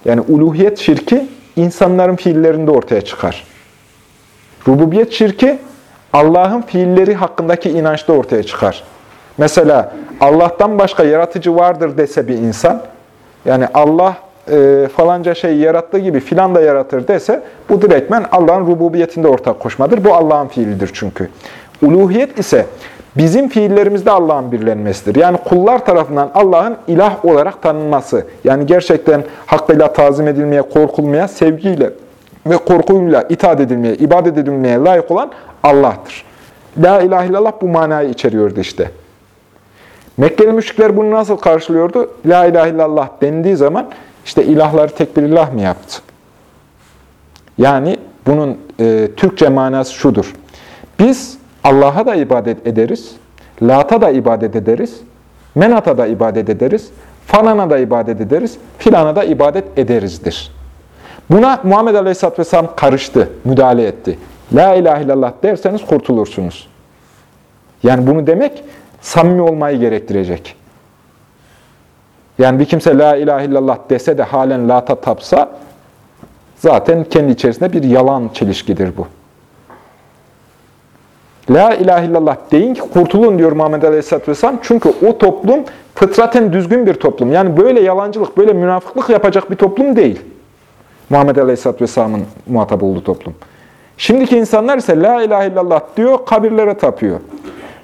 Yani uluhiyet şirki insanların fiillerinde ortaya çıkar. Rububiyet şirki Allah'ın fiilleri hakkındaki inançta ortaya çıkar. Mesela Allah'tan başka yaratıcı vardır dese bir insan, yani Allah e, falanca şeyi yarattığı gibi filan da yaratır dese, bu direktmen Allah'ın rububiyetinde ortak koşmadır. Bu Allah'ın fiilidir çünkü. Uluhiyet ise bizim fiillerimizde Allah'ın birlenmesidir. Yani kullar tarafından Allah'ın ilah olarak tanınması. Yani gerçekten hakkıyla tazim edilmeye, korkulmaya, sevgiyle ve korkuyla itaat edilmeye, ibadet edilmeye layık olan Allah'tır. La ilahe illallah bu manayı içeriyordu işte. Mekkeli müşrikler bunu nasıl karşılıyordu? La ilahe illallah dendiği zaman işte ilahları tek bir ilah mı yaptı? Yani bunun e, Türkçe manası şudur. Biz Allah'a da ibadet ederiz, Lat'a da ibadet ederiz, Menat'a da ibadet ederiz, falana da ibadet ederiz, filana da ibadet ederizdir. Buna Muhammed Aleyhisselatü Vesselam karıştı, müdahale etti. La ilahe illallah derseniz kurtulursunuz. Yani bunu demek samimi olmayı gerektirecek. Yani bir kimse la ilahe illallah dese de halen lata tapsa zaten kendi içerisinde bir yalan çelişkidir bu. La ilahe illallah deyin ki kurtulun diyor Muhammed Aleyhisselatü Vesselam. Çünkü o toplum fıtraten düzgün bir toplum. Yani böyle yalancılık, böyle münafıklık yapacak bir toplum değil. Muhammed Aleyhisselatü Vesselam'ın muhatap olduğu toplum. Şimdiki insanlar ise la ilahe illallah diyor, kabirlere tapıyor.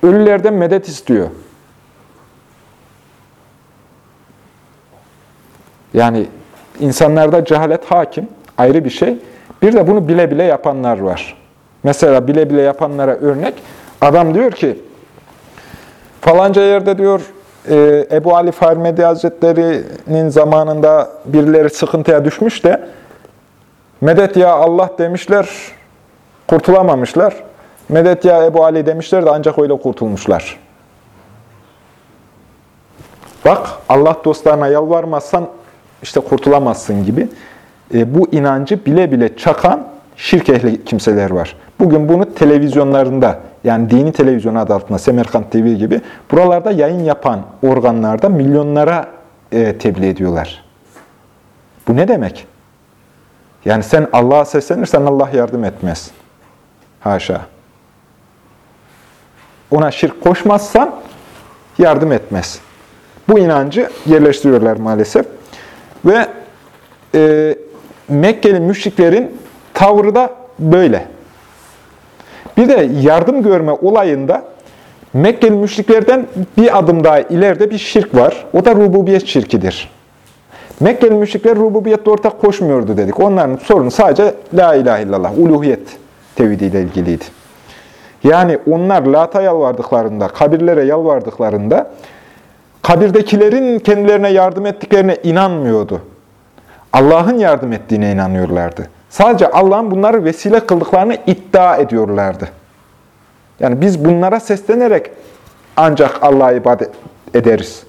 Ölülerden medet istiyor. Yani insanlarda cehalet hakim, ayrı bir şey. Bir de bunu bile bile yapanlar var. Mesela bile bile yapanlara örnek, adam diyor ki, falanca yerde diyor, e, Ebu Ali Farmedi Hazretleri'nin zamanında birileri sıkıntıya düşmüş de, medet ya Allah demişler, kurtulamamışlar. Medet ya Ebu Ali demişler de ancak öyle kurtulmuşlar. Bak Allah dostlarına yalvarmazsan işte kurtulamazsın gibi e, bu inancı bile bile çakan şirk ehli kimseler var. Bugün bunu televizyonlarında yani dini televizyon adı altında Semerkant TV gibi buralarda yayın yapan organlarda milyonlara e, tebliğ ediyorlar. Bu ne demek? Yani sen Allah'a seslenirsen Allah yardım etmez. Haşa. Ona şirk koşmazsan yardım etmez. Bu inancı yerleştiriyorlar maalesef. Ve e, Mekkeli müşriklerin tavrı da böyle. Bir de yardım görme olayında Mekkeli müşriklerden bir adım daha ileride bir şirk var. O da rububiyet şirkidir. Mekkeli müşrikler rububiyette ortak koşmuyordu dedik. Onların sorunu sadece la ilahe illallah, uluhiyet tevhidiyle ilgiliydi. Yani onlar lata yalvardıklarında, kabirlere yalvardıklarında kabirdekilerin kendilerine yardım ettiklerine inanmıyordu. Allah'ın yardım ettiğine inanıyorlardı. Sadece Allah'ın bunları vesile kıldıklarını iddia ediyorlardı. Yani biz bunlara seslenerek ancak Allah'a ibadet ederiz.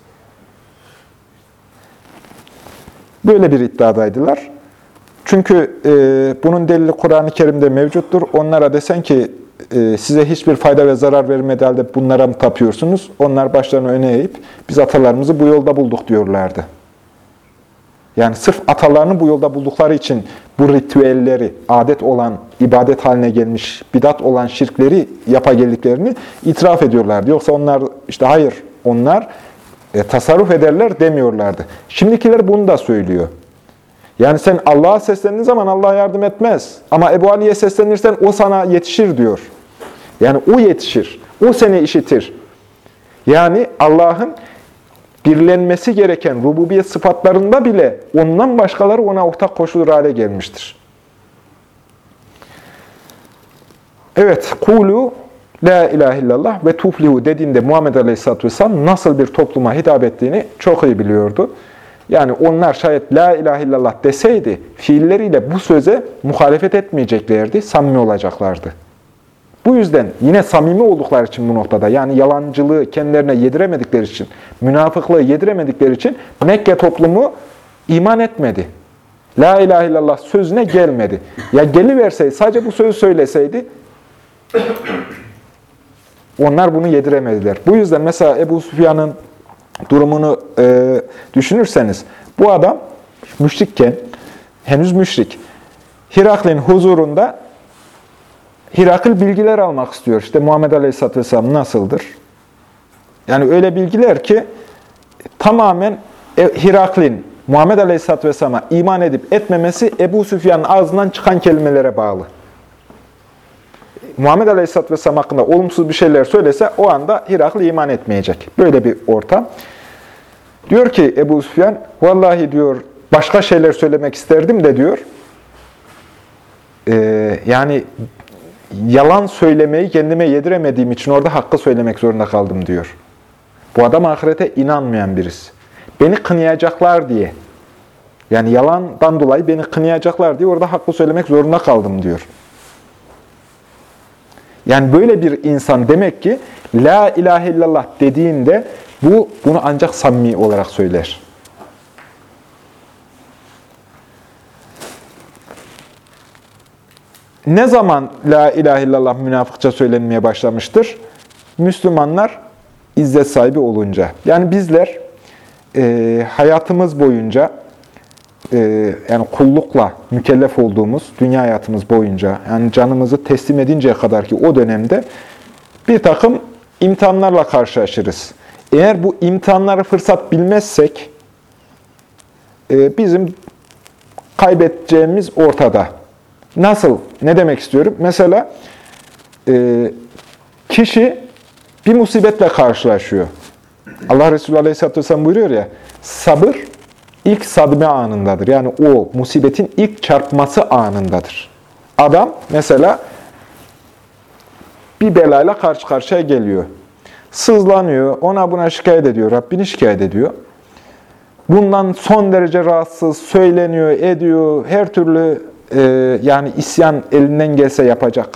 Böyle bir iddiadaydılar. Çünkü e, bunun delili Kur'an-ı Kerim'de mevcuttur. Onlara desen ki e, size hiçbir fayda ve zarar vermedi halde bunlara mı tapıyorsunuz? Onlar başlarını öne eğip biz atalarımızı bu yolda bulduk diyorlardı. Yani sırf atalarını bu yolda buldukları için bu ritüelleri, adet olan, ibadet haline gelmiş, bidat olan şirkleri yapageldiklerini itiraf ediyorlardı. Yoksa onlar işte hayır, onlar e, tasarruf ederler demiyorlardı. Şimdikiler bunu da söylüyor. Yani sen Allah'a seslendiğin zaman Allah yardım etmez. Ama Ebu Ali'ye seslenirsen o sana yetişir diyor. Yani o yetişir. O seni işitir. Yani Allah'ın birlenmesi gereken rububiyet sıfatlarında bile ondan başkaları ona ortak koşulur hale gelmiştir. Evet, kulu la ilahe illallah ve tuflihu dediğinde Muhammed Aleyhisselatü Vesselam nasıl bir topluma hitap ettiğini çok iyi biliyordu. Yani onlar şayet la ilahe illallah deseydi, fiilleriyle bu söze muhalefet etmeyeceklerdi, samimi olacaklardı. Bu yüzden yine samimi oldukları için bu noktada, yani yalancılığı kendilerine yediremedikleri için, münafıklığı yediremedikleri için Mekke toplumu iman etmedi. La ilahe illallah sözüne gelmedi. Ya geliverseydi, sadece bu sözü söyleseydi, onlar bunu yediremediler. Bu yüzden mesela Ebu Sufyan'ın durumunu e, düşünürseniz, bu adam müşrikken, henüz müşrik, Hiraklin huzurunda Hirakil bilgiler almak istiyor. İşte Muhammed Aleyhisselatü Vesselam nasıldır? Yani öyle bilgiler ki tamamen e, Hiraklin, Muhammed Aleyhisselatü Vesselam'a iman edip etmemesi Ebu Süfyan'ın ağzından çıkan kelimelere bağlı. Muhammed Aleyhisselatü Vesselam hakkında olumsuz bir şeyler söylese o anda Hirakli iman etmeyecek. Böyle bir ortam. Diyor ki Ebu Süfyan, vallahi diyor başka şeyler söylemek isterdim de diyor. Ee, yani yalan söylemeyi kendime yediremediğim için orada hakkı söylemek zorunda kaldım diyor. Bu adam ahirete inanmayan birisi. Beni kınayacaklar diye, yani yalandan dolayı beni kınayacaklar diye orada hakkı söylemek zorunda kaldım diyor. Yani böyle bir insan demek ki La ilahe illallah dediğinde bu bunu ancak samimi olarak söyler. Ne zaman La ilahe illallah münafıkça söylenmeye başlamıştır? Müslümanlar izzet sahibi olunca. Yani bizler e, hayatımız boyunca yani kullukla mükellef olduğumuz dünya hayatımız boyunca yani canımızı teslim edinceye kadar ki o dönemde bir takım imtihanlarla karşılaşırız. Eğer bu imtihanları fırsat bilmezsek e, bizim kaybedeceğimiz ortada. Nasıl? Ne demek istiyorum? Mesela e, kişi bir musibetle karşılaşıyor. Allah Resulü Aleyhisselatü Vesselam buyuruyor ya, sabır ilk sadme anındadır. Yani o musibetin ilk çarpması anındadır. Adam mesela bir belayla karşı karşıya geliyor. Sızlanıyor, ona buna şikayet ediyor, Rabbini şikayet ediyor. Bundan son derece rahatsız, söyleniyor, ediyor, her türlü e, yani isyan elinden gelse yapacak.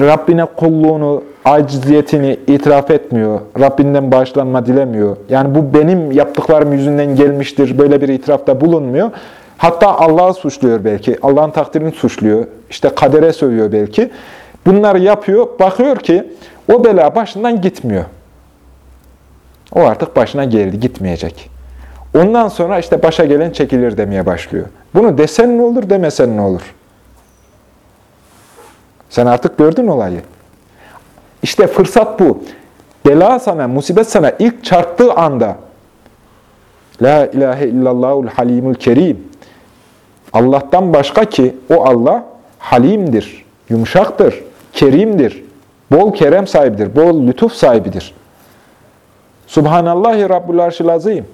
Rabbine kulluğunu, aciziyetini itiraf etmiyor. Rabbinden bağışlanma dilemiyor. Yani bu benim yaptığım yaptıklarım yüzünden gelmiştir, böyle bir itirafta bulunmuyor. Hatta Allah'ı suçluyor belki, Allah'ın takdirini suçluyor, işte kadere sövüyor belki. Bunları yapıyor, bakıyor ki o bela başından gitmiyor. O artık başına geldi, gitmeyecek. Ondan sonra işte başa gelen çekilir demeye başlıyor. Bunu desen ne olur, demesen ne olur? Sen artık gördün olayı. İşte fırsat bu. Bela sana, musibet sana ilk çarptığı anda La ilahe illallahul halimul kerim Allah'tan başka ki o Allah halimdir, yumuşaktır, kerimdir, bol kerem sahibidir, bol lütuf sahibidir. Subhanallahi Rabbul Arşil Azim.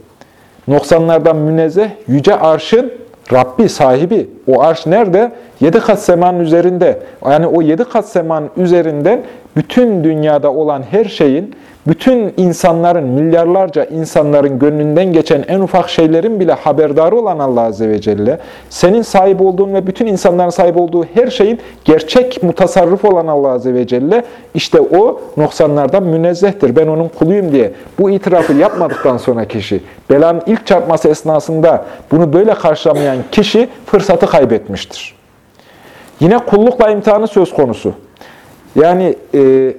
Noksanlardan münezzeh, yüce arşın Rabbi, sahibi. O arş nerede? Yedi kat semanın üzerinde. Yani o yedi kat semanın üzerinden bütün dünyada olan her şeyin, bütün insanların, milyarlarca insanların gönlünden geçen en ufak şeylerin bile haberdarı olan Allah Azze ve Celle, senin sahip olduğun ve bütün insanların sahip olduğu her şeyin gerçek mutasarrıf olan Allah Azze ve Celle, işte o noksanlardan münezzehtir, ben onun kuluyum diye bu itirafı yapmadıktan sonra kişi, belanın ilk çarpması esnasında bunu böyle karşılamayan kişi fırsatı kaybetmiştir. Yine kullukla imtihanı söz konusu. Yani e,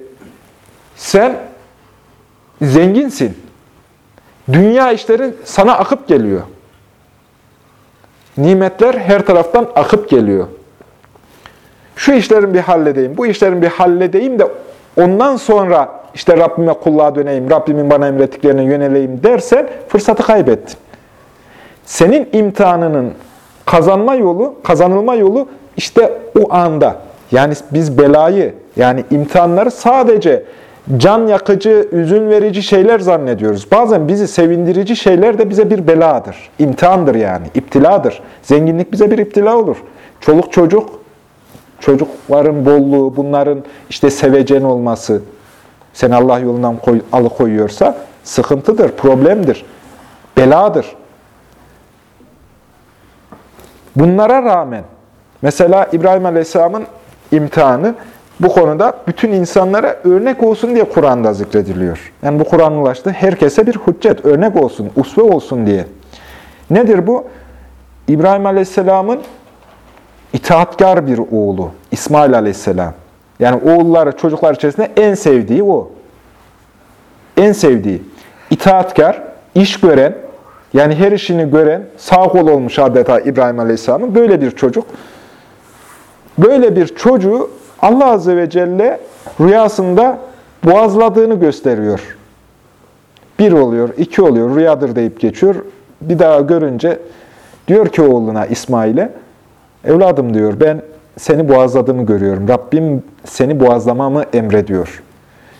sen zenginsin. Dünya işleri sana akıp geliyor. Nimetler her taraftan akıp geliyor. Şu işlerin bir halledeyim, bu işlerin bir halledeyim de ondan sonra işte Rabbime kulluğa döneyim, Rabbimin bana emrettiklerine yöneleyim dersen fırsatı kaybettin. Senin imtihanının kazanma yolu, kazanılma yolu işte o anda. Yani biz belayı, yani imtihanları sadece can yakıcı, üzün verici şeyler zannediyoruz. Bazen bizi sevindirici şeyler de bize bir beladır. İmtihandır yani, iptiladır. Zenginlik bize bir iptila olur. Çoluk çocuk, çocukların bolluğu, bunların işte sevecen olması, sen Allah yolundan koy, alıkoyuyorsa sıkıntıdır, problemdir, beladır. Bunlara rağmen, mesela İbrahim Aleyhisselam'ın imtihanı, bu konuda bütün insanlara örnek olsun diye Kur'an'da zikrediliyor. Yani bu Kur'an ulaştı. Herkese bir hüccet, örnek olsun, usve olsun diye. Nedir bu? İbrahim Aleyhisselam'ın itaatkar bir oğlu, İsmail Aleyhisselam. Yani oğulları, çocuklar içerisinde en sevdiği o. En sevdiği. İtaatkar, iş gören, yani her işini gören, sağ kol olmuş adeta İbrahim Aleyhisselam'ın böyle bir çocuk. Böyle bir çocuğu Allah Azze ve Celle rüyasında boğazladığını gösteriyor. Bir oluyor, iki oluyor, rüyadır deyip geçiyor. Bir daha görünce diyor ki oğluna İsmail'e, evladım diyor ben seni boğazladığımı görüyorum. Rabbim seni boğazlamamı emrediyor.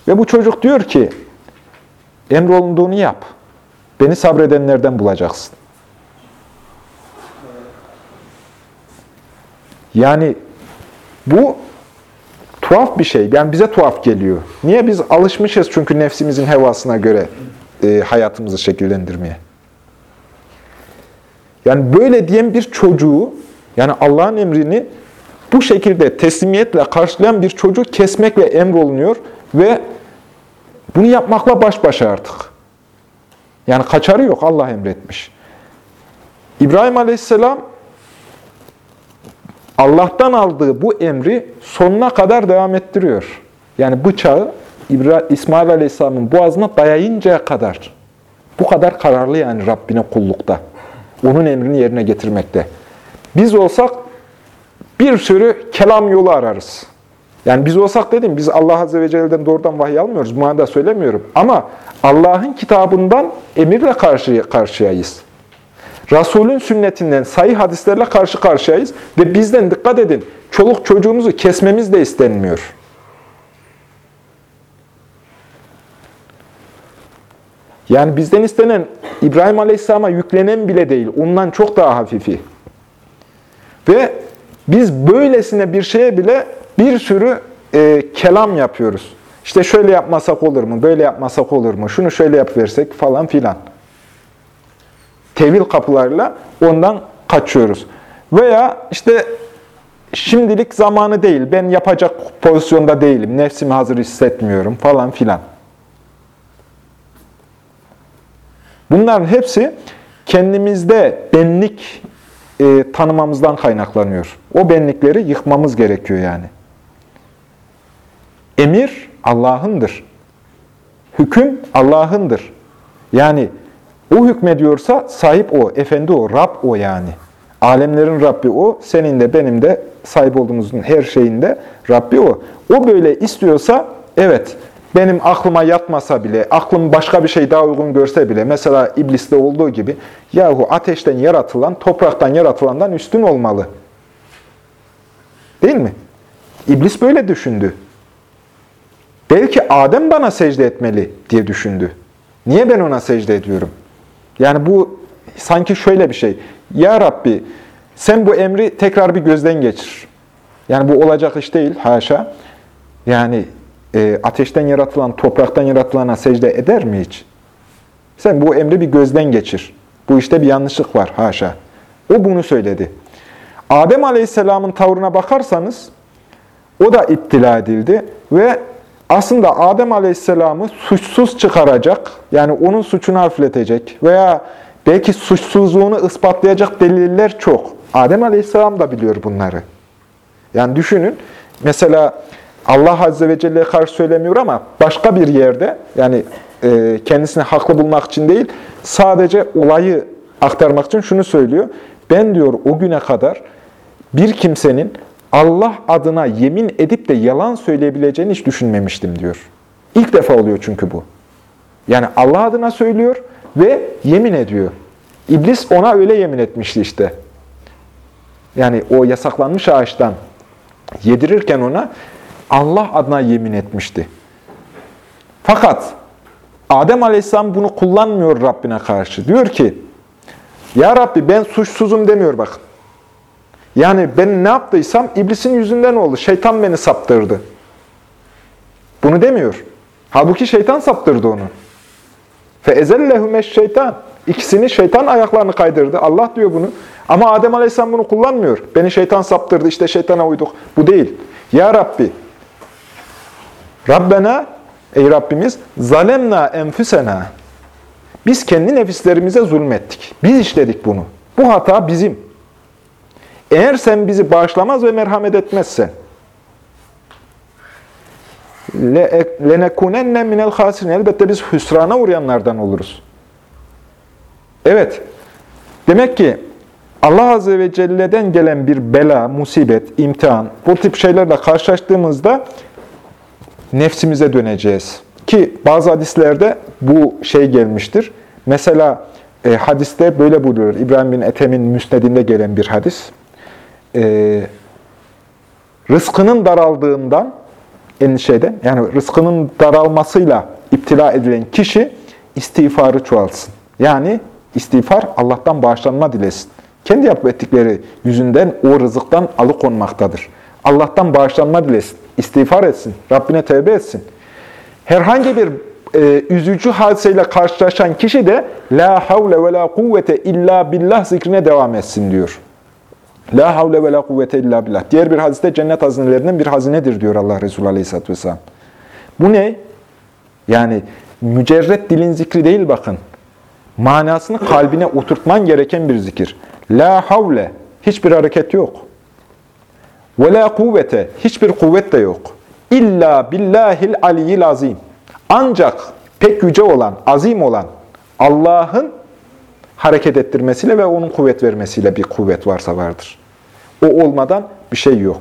Ve bu çocuk diyor ki, emrolunduğunu yap. Beni sabredenlerden bulacaksın. Yani bu tuhaf bir şey. Yani bize tuhaf geliyor. Niye? Biz alışmışız çünkü nefsimizin hevasına göre e, hayatımızı şekillendirmeye. Yani böyle diyen bir çocuğu, yani Allah'ın emrini bu şekilde teslimiyetle karşılayan bir çocuğu kesmekle emrolunuyor ve bunu yapmakla baş başa artık. Yani kaçarı yok, Allah emretmiş. İbrahim Aleyhisselam Allah'tan aldığı bu emri sonuna kadar devam ettiriyor. Yani bıçağı İsmail Aleyhisselam'ın boğazına dayayıncaya kadar. Bu kadar kararlı yani Rabbine kullukta. Onun emrini yerine getirmekte. Biz olsak bir sürü kelam yolu ararız. Yani biz olsak dedim, biz Allah Azze ve Celle'den doğrudan vahiy almıyoruz. Bu söylemiyorum. Ama Allah'ın kitabından emirle karşı karşıyayız. Resulün sünnetinden sayı hadislerle karşı karşıyayız ve bizden dikkat edin, çoluk çocuğumuzu kesmemiz de istenmiyor. Yani bizden istenen İbrahim Aleyhisselam'a yüklenen bile değil, ondan çok daha hafifi. Ve biz böylesine bir şeye bile bir sürü e, kelam yapıyoruz. İşte şöyle yapmasak olur mu, böyle yapmasak olur mu, şunu şöyle yapıversek falan filan tevil kapılarıyla ondan kaçıyoruz. Veya işte şimdilik zamanı değil, ben yapacak pozisyonda değilim, nefsimi hazır hissetmiyorum falan filan. Bunların hepsi kendimizde benlik e, tanımamızdan kaynaklanıyor. O benlikleri yıkmamız gerekiyor yani. Emir Allah'ındır. Hüküm Allah'ındır. Yani o hükmediyorsa sahip o, efendi o, Rab o yani. Alemlerin Rabbi o, senin de benim de sahip olduğumuzun her şeyinde Rabbi o. O böyle istiyorsa evet benim aklıma yatmasa bile, aklım başka bir şey daha uygun görse bile, mesela ibliste olduğu gibi, yahu ateşten yaratılan, topraktan yaratılandan üstün olmalı. Değil mi? İblis böyle düşündü. Belki Adem bana secde etmeli diye düşündü. Niye ben ona secde ediyorum? Yani bu sanki şöyle bir şey. Ya Rabbi sen bu emri tekrar bir gözden geçir. Yani bu olacak iş değil haşa. Yani e, ateşten yaratılan, topraktan yaratılana secde eder mi hiç? Sen bu emri bir gözden geçir. Bu işte bir yanlışlık var haşa. O bunu söyledi. Adem Aleyhisselam'ın tavrına bakarsanız o da iptila edildi ve aslında Adem Aleyhisselam'ı suçsuz çıkaracak, yani onun suçunu hafifletecek veya belki suçsuzluğunu ispatlayacak deliller çok. Adem Aleyhisselam da biliyor bunları. Yani düşünün, mesela Allah Azze ve Celle'ye karşı söylemiyor ama başka bir yerde, yani e, kendisini haklı bulmak için değil, sadece olayı aktarmak için şunu söylüyor. Ben diyor o güne kadar bir kimsenin Allah adına yemin edip de yalan söyleyebileceğini hiç düşünmemiştim diyor. İlk defa oluyor çünkü bu. Yani Allah adına söylüyor ve yemin ediyor. İblis ona öyle yemin etmişti işte. Yani o yasaklanmış ağaçtan yedirirken ona Allah adına yemin etmişti. Fakat Adem Aleyhisselam bunu kullanmıyor Rabbine karşı. Diyor ki, Ya Rabbi ben suçsuzum demiyor bakın. Yani ben ne yaptıysam iblisin yüzünden oldu. Şeytan beni saptırdı. Bunu demiyor. Halbuki şeytan saptırdı onu. فَاَزَلَّهُمَ şeytan. İkisini şeytan ayaklarını kaydırdı. Allah diyor bunu. Ama Adem Aleyhisselam bunu kullanmıyor. Beni şeytan saptırdı, işte şeytana uyduk. Bu değil. Ya Rabbi, Rabbena, ey Rabbimiz, zalemna enfüsena. Biz kendi nefislerimize zulmettik. Biz işledik bunu. Bu hata bizim. Eğer sen bizi bağışlamaz ve merhamet etmezsen, e, lenekunenne minel hasirin. Elbette biz hüsrana uğrayanlardan oluruz. Evet. Demek ki Allah Azze ve Celle'den gelen bir bela, musibet, imtihan, bu tip şeylerle karşılaştığımızda nefsimize döneceğiz. Ki bazı hadislerde bu şey gelmiştir. Mesela e, hadiste böyle buyuruyor. İbrahim bin Ethem'in müsnedinde gelen bir hadis e, rızkının daraldığından endişeden, yani rızkının daralmasıyla iptila edilen kişi istiğfarı çoğalsın. Yani istiğfar Allah'tan bağışlanma dilesin. Kendi yapıp ettikleri yüzünden o rızıktan alıkonmaktadır. Allah'tan bağışlanma dilesin, istiğfar etsin, Rabbine tevbe etsin. Herhangi bir e, üzücü hadiseyle karşılaşan kişi de La havle ve la kuvvete illa billah zikrine devam etsin diyor. La havle ve la kuvvete illa billah. Diğer bir hadiste cennet hazinelerinden bir hazinedir diyor Allah Resulü Aleyhisselatü Vesselam. Bu ne? Yani mücerret dilin zikri değil bakın. Manasını kalbine oturtman gereken bir zikir. La havle. Hiçbir hareket yok. Ve la kuvvete. Hiçbir kuvvet de yok. İlla billahil aliyyil azim. Ancak pek yüce olan, azim olan Allah'ın hareket ettirmesiyle ve onun kuvvet vermesiyle bir kuvvet varsa vardır. O olmadan bir şey yok.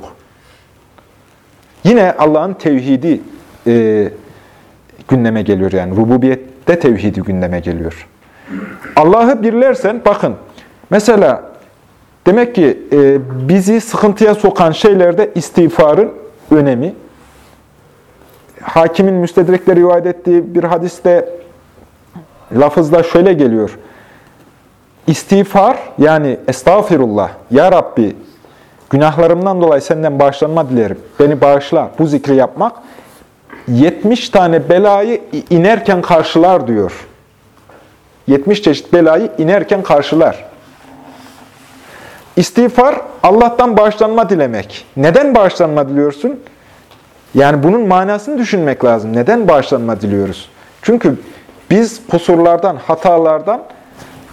Yine Allah'ın tevhidi e, gündeme geliyor yani. Rububiyette tevhidi gündeme geliyor. Allah'ı birlersen, bakın, mesela demek ki e, bizi sıkıntıya sokan şeylerde istiğfarın önemi. Hakimin müstedrekleri rivayet ettiği bir hadiste lafızda şöyle geliyor. İstiğfar yani estağfirullah, Ya Rabbi günahlarımdan dolayı senden bağışlanma dilerim. Beni bağışla. Bu zikri yapmak 70 tane belayı inerken karşılar diyor. 70 çeşit belayı inerken karşılar. İstiğfar Allah'tan bağışlanma dilemek. Neden bağışlanma diliyorsun? Yani bunun manasını düşünmek lazım. Neden bağışlanma diliyoruz? Çünkü Biz kusurlardan, hatalardan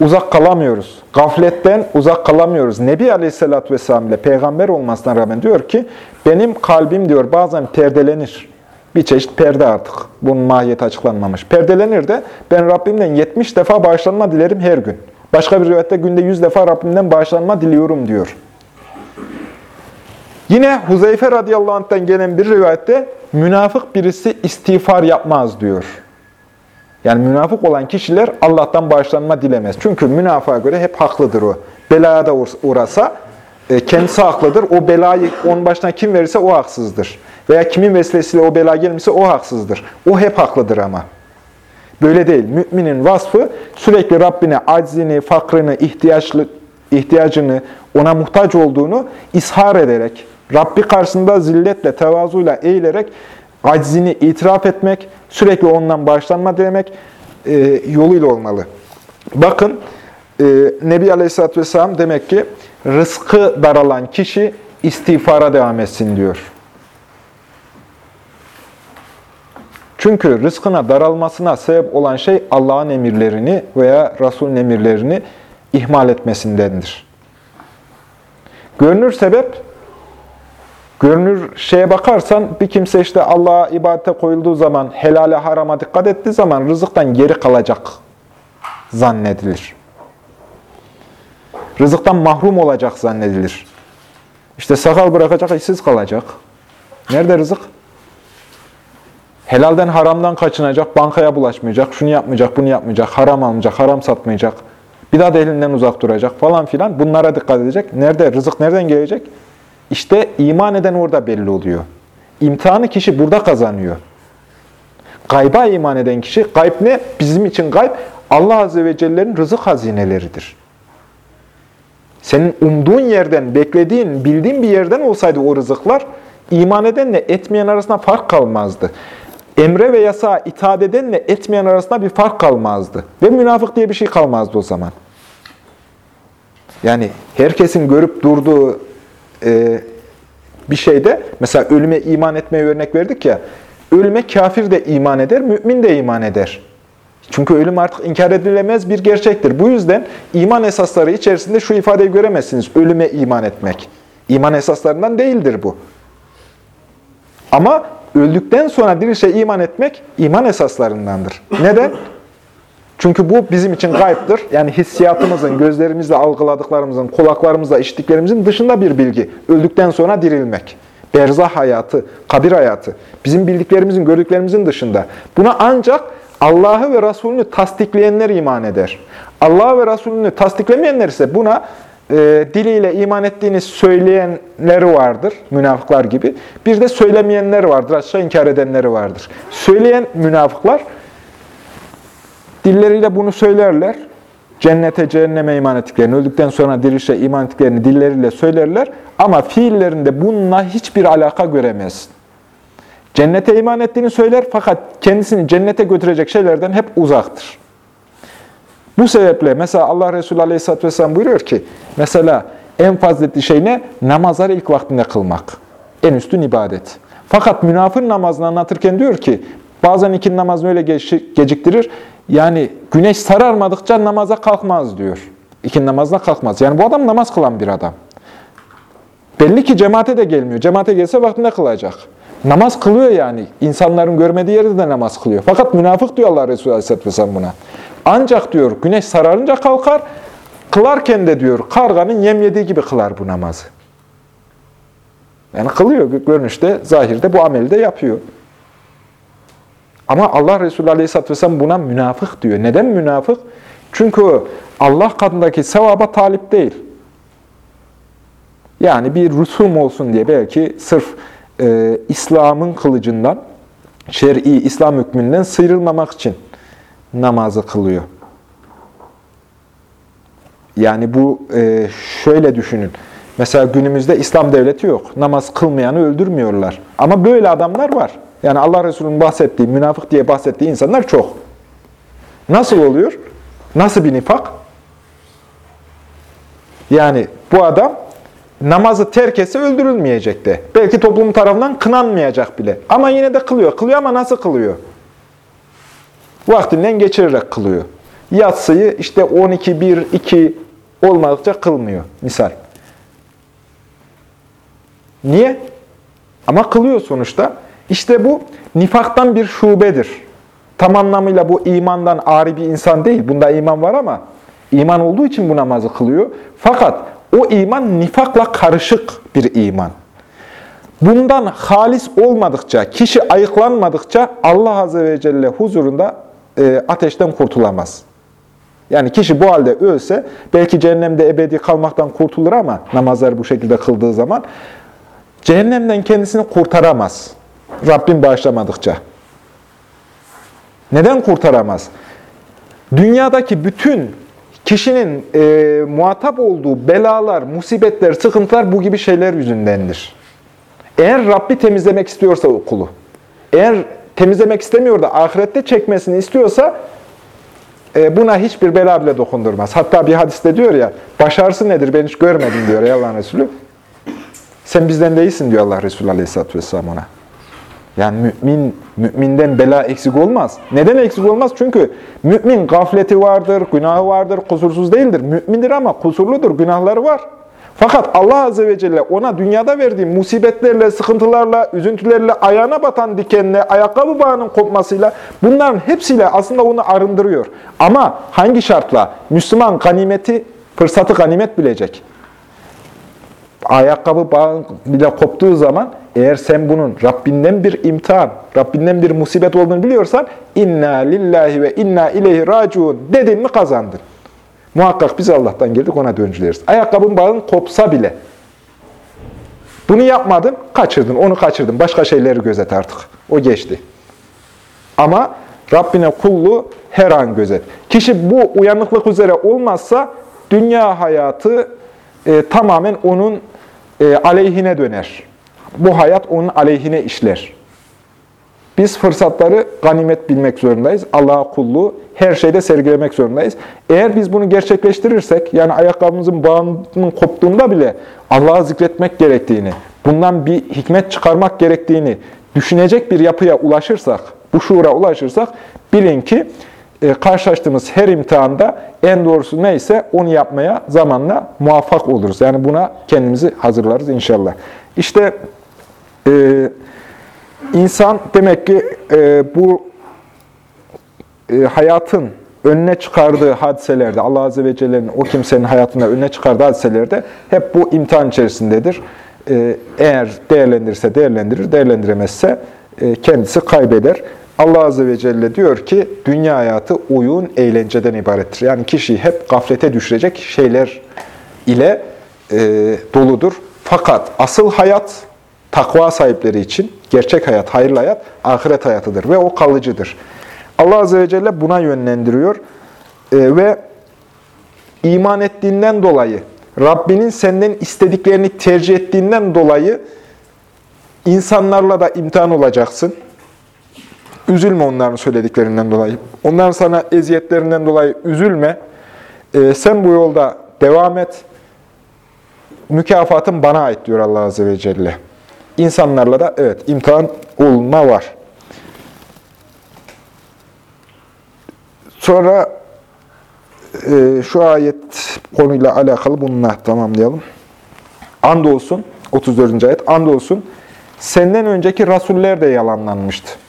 uzak kalamıyoruz. Gafletten uzak kalamıyoruz. Nebi Aleyhisselatü Vesselam ile peygamber olmasına rağmen diyor ki, benim kalbim diyor bazen perdelenir. Bir çeşit perde artık. Bunun mahiyeti açıklanmamış. Perdelenir de ben Rabbimden 70 defa bağışlanma dilerim her gün. Başka bir rivayette günde 100 defa Rabbimden bağışlanma diliyorum diyor. Yine Huzeyfe radıyallahu anh'tan gelen bir rivayette münafık birisi istiğfar yapmaz diyor. Yani münafık olan kişiler Allah'tan bağışlanma dilemez. Çünkü münafığa göre hep haklıdır o. Belaya da uğrasa e, kendisi haklıdır. O belayı onun başına kim verirse o haksızdır. Veya kimin vesilesiyle o bela gelmişse o haksızdır. O hep haklıdır ama. Böyle değil. Müminin vasfı sürekli Rabbine aczini, fakrını, ihtiyaçlı, ihtiyacını, ona muhtaç olduğunu ishar ederek, Rabbi karşısında zilletle, tevazuyla eğilerek aczini itiraf etmek, sürekli ondan bağışlanma dilemek e, yoluyla olmalı. Bakın, e, Nebi Aleyhisselatü Vesselam demek ki rızkı daralan kişi istiğfara devam etsin diyor. Çünkü rızkına daralmasına sebep olan şey Allah'ın emirlerini veya Resul'ün emirlerini ihmal etmesindendir. Görünür sebep, görünür şeye bakarsan bir kimse işte Allah'a ibadete koyulduğu zaman, helale harama dikkat ettiği zaman rızıktan geri kalacak zannedilir. Rızıktan mahrum olacak zannedilir. İşte sakal bırakacak, işsiz kalacak. Nerede rızık? Helalden haramdan kaçınacak, bankaya bulaşmayacak, şunu yapmayacak, bunu yapmayacak, haram almayacak, haram satmayacak, bir daha elinden uzak duracak falan filan. Bunlara dikkat edecek. Nerede? Rızık nereden gelecek? İşte iman eden orada belli oluyor. İmtihanı kişi burada kazanıyor. Gayba iman eden kişi, gayb ne? Bizim için gayb, Allah Azze ve Celle'nin rızık hazineleridir. Senin umduğun yerden, beklediğin, bildiğin bir yerden olsaydı o rızıklar, iman edenle etmeyen arasında fark kalmazdı emre ve yasağa itaat edenle etmeyen arasında bir fark kalmazdı. Ve münafık diye bir şey kalmazdı o zaman. Yani herkesin görüp durduğu e, bir şeyde, mesela ölüme iman etmeye örnek verdik ya, ölüme kafir de iman eder, mümin de iman eder. Çünkü ölüm artık inkar edilemez bir gerçektir. Bu yüzden iman esasları içerisinde şu ifadeyi göremezsiniz, ölüme iman etmek. İman esaslarından değildir bu. Ama öldükten sonra dirilişe iman etmek iman esaslarındandır. Neden? Çünkü bu bizim için gayiptir. Yani hissiyatımızın, gözlerimizle algıladıklarımızın, kulaklarımızla işittiklerimizin dışında bir bilgi. Öldükten sonra dirilmek. Berzah hayatı, kabir hayatı. Bizim bildiklerimizin, gördüklerimizin dışında. Buna ancak Allah'ı ve Resulünü tasdikleyenler iman eder. Allah'ı ve Resulünü tasdiklemeyenler ise buna e, diliyle iman ettiğini söyleyenleri vardır, münafıklar gibi. Bir de söylemeyenler vardır, aşağı inkar edenleri vardır. Söyleyen münafıklar, dilleriyle bunu söylerler. Cennete, cehenneme iman ettiklerini, öldükten sonra dirilişe iman ettiklerini dilleriyle söylerler. Ama fiillerinde bununla hiçbir alaka göremez. Cennete iman ettiğini söyler fakat kendisini cennete götürecek şeylerden hep uzaktır. Bu sebeple mesela Allah Resulü Aleyhisselatü Vesselam buyuruyor ki, mesela en faziletli şey ne? Namazları ilk vaktinde kılmak. En üstün ibadet. Fakat münafın namazını anlatırken diyor ki, bazen iki namazını öyle geciktirir, yani güneş sararmadıkça namaza kalkmaz diyor. İki namazına kalkmaz. Yani bu adam namaz kılan bir adam. Belli ki cemaate de gelmiyor. Cemaate gelse vaktinde kılacak. Namaz kılıyor yani. İnsanların görmediği yerde de namaz kılıyor. Fakat münafık diyor Allah Resulü Aleyhisselatü Vesselam buna. Ancak diyor güneş sararınca kalkar, kılarken de diyor karganın yem yediği gibi kılar bu namazı. Yani kılıyor görünüşte, zahirde bu ameli de yapıyor. Ama Allah Resulü Aleyhisselatü Vesselam buna münafık diyor. Neden münafık? Çünkü Allah katındaki sevaba talip değil. Yani bir rusum olsun diye belki sırf e, İslam'ın kılıcından, şer'i İslam hükmünden sıyrılmamak için namazı kılıyor. Yani bu e, şöyle düşünün. Mesela günümüzde İslam devleti yok. Namaz kılmayanı öldürmüyorlar. Ama böyle adamlar var. Yani Allah Resulü'nün bahsettiği, münafık diye bahsettiği insanlar çok. Nasıl oluyor? Nasıl bir nifak? Yani bu adam namazı terk etse öldürülmeyecek de. Belki toplum tarafından kınanmayacak bile. Ama yine de kılıyor. Kılıyor ama nasıl kılıyor? Vaktinden geçirerek kılıyor. Yatsıyı işte 12, 1, 2 olmadıkça kılmıyor. Misal. Niye? Ama kılıyor sonuçta. İşte bu nifaktan bir şubedir. Tam anlamıyla bu imandan ari bir insan değil. Bunda iman var ama iman olduğu için bu namazı kılıyor. Fakat o iman nifakla karışık bir iman. Bundan halis olmadıkça, kişi ayıklanmadıkça Allah Azze ve Celle huzurunda e, ateşten kurtulamaz. Yani kişi bu halde ölse belki cehennemde ebedi kalmaktan kurtulur ama namazları bu şekilde kıldığı zaman cehennemden kendisini kurtaramaz. Rabbim bağışlamadıkça. Neden kurtaramaz? Dünyadaki bütün kişinin e, muhatap olduğu belalar, musibetler, sıkıntılar bu gibi şeyler yüzündendir. Eğer Rabbi temizlemek istiyorsa o kulu, eğer temizlemek istemiyor da ahirette çekmesini istiyorsa e, buna hiçbir bela bile dokundurmaz. Hatta bir hadiste diyor ya, başarısı nedir ben hiç görmedim diyor ey Allah Resulü. Sen bizden değilsin diyor Allah Resulü Aleyhisselatü Vesselam ona. Yani mümin, müminden bela eksik olmaz. Neden eksik olmaz? Çünkü mümin gafleti vardır, günahı vardır, kusursuz değildir. Mümindir ama kusurludur, günahları var. Fakat Allah Azze ve Celle ona dünyada verdiği musibetlerle, sıkıntılarla, üzüntülerle, ayağına batan dikenle, ayakkabı bağının kopmasıyla bunların hepsiyle aslında onu arındırıyor. Ama hangi şartla? Müslüman ganimeti, fırsatı ganimet bilecek. Ayakkabı bağı bile koptuğu zaman eğer sen bunun Rabbinden bir imtihan, Rabbinden bir musibet olduğunu biliyorsan inna lillahi ve inna ileyhi raciun dedin mi kazandın. Muhakkak biz Allah'tan geldik ona döncüleriz. Ayakkabın bağın kopsa bile. Bunu yapmadın, kaçırdın, onu kaçırdın. Başka şeyleri gözet artık. O geçti. Ama Rabbine kulluğu her an gözet. Kişi bu uyanıklık üzere olmazsa dünya hayatı e, tamamen onun e, aleyhine döner. Bu hayat onun aleyhine işler. Biz fırsatları ganimet bilmek zorundayız. Allah'a kulluğu her şeyde sergilemek zorundayız. Eğer biz bunu gerçekleştirirsek, yani ayakkabımızın bağının koptuğunda bile Allah'ı zikretmek gerektiğini, bundan bir hikmet çıkarmak gerektiğini düşünecek bir yapıya ulaşırsak, bu şuura ulaşırsak, bilin ki karşılaştığımız her imtihanda en doğrusu neyse onu yapmaya zamanla muvaffak oluruz. Yani buna kendimizi hazırlarız inşallah. İşte e, insan demek ki e, bu e, hayatın önüne çıkardığı hadiselerde, Allah Azze ve Celle'nin o kimsenin hayatında önüne çıkardığı hadiselerde hep bu imtihan içerisindedir. E, eğer değerlendirirse değerlendirir, değerlendiremezse e, kendisi kaybeder. Allah Azze ve Celle diyor ki, dünya hayatı oyun, eğlenceden ibarettir. Yani kişiyi hep gaflete düşürecek şeyler ile e, doludur. Fakat asıl hayat, takva sahipleri için, gerçek hayat, hayırlı hayat, ahiret hayatıdır ve o kalıcıdır. Allah Azze ve Celle buna yönlendiriyor. E, ve iman ettiğinden dolayı, Rabbinin senden istediklerini tercih ettiğinden dolayı insanlarla da imtihan olacaksın. Üzülme onların söylediklerinden dolayı. Onların sana eziyetlerinden dolayı üzülme. E, sen bu yolda devam et. Mükafatın bana ait diyor Allah Azze ve Celle. İnsanlarla da evet imtihan olma var. Sonra e, şu ayet konuyla alakalı bununla tamamlayalım. Andolsun, 34. ayet, andolsun senden önceki rasuller de yalanlanmıştı.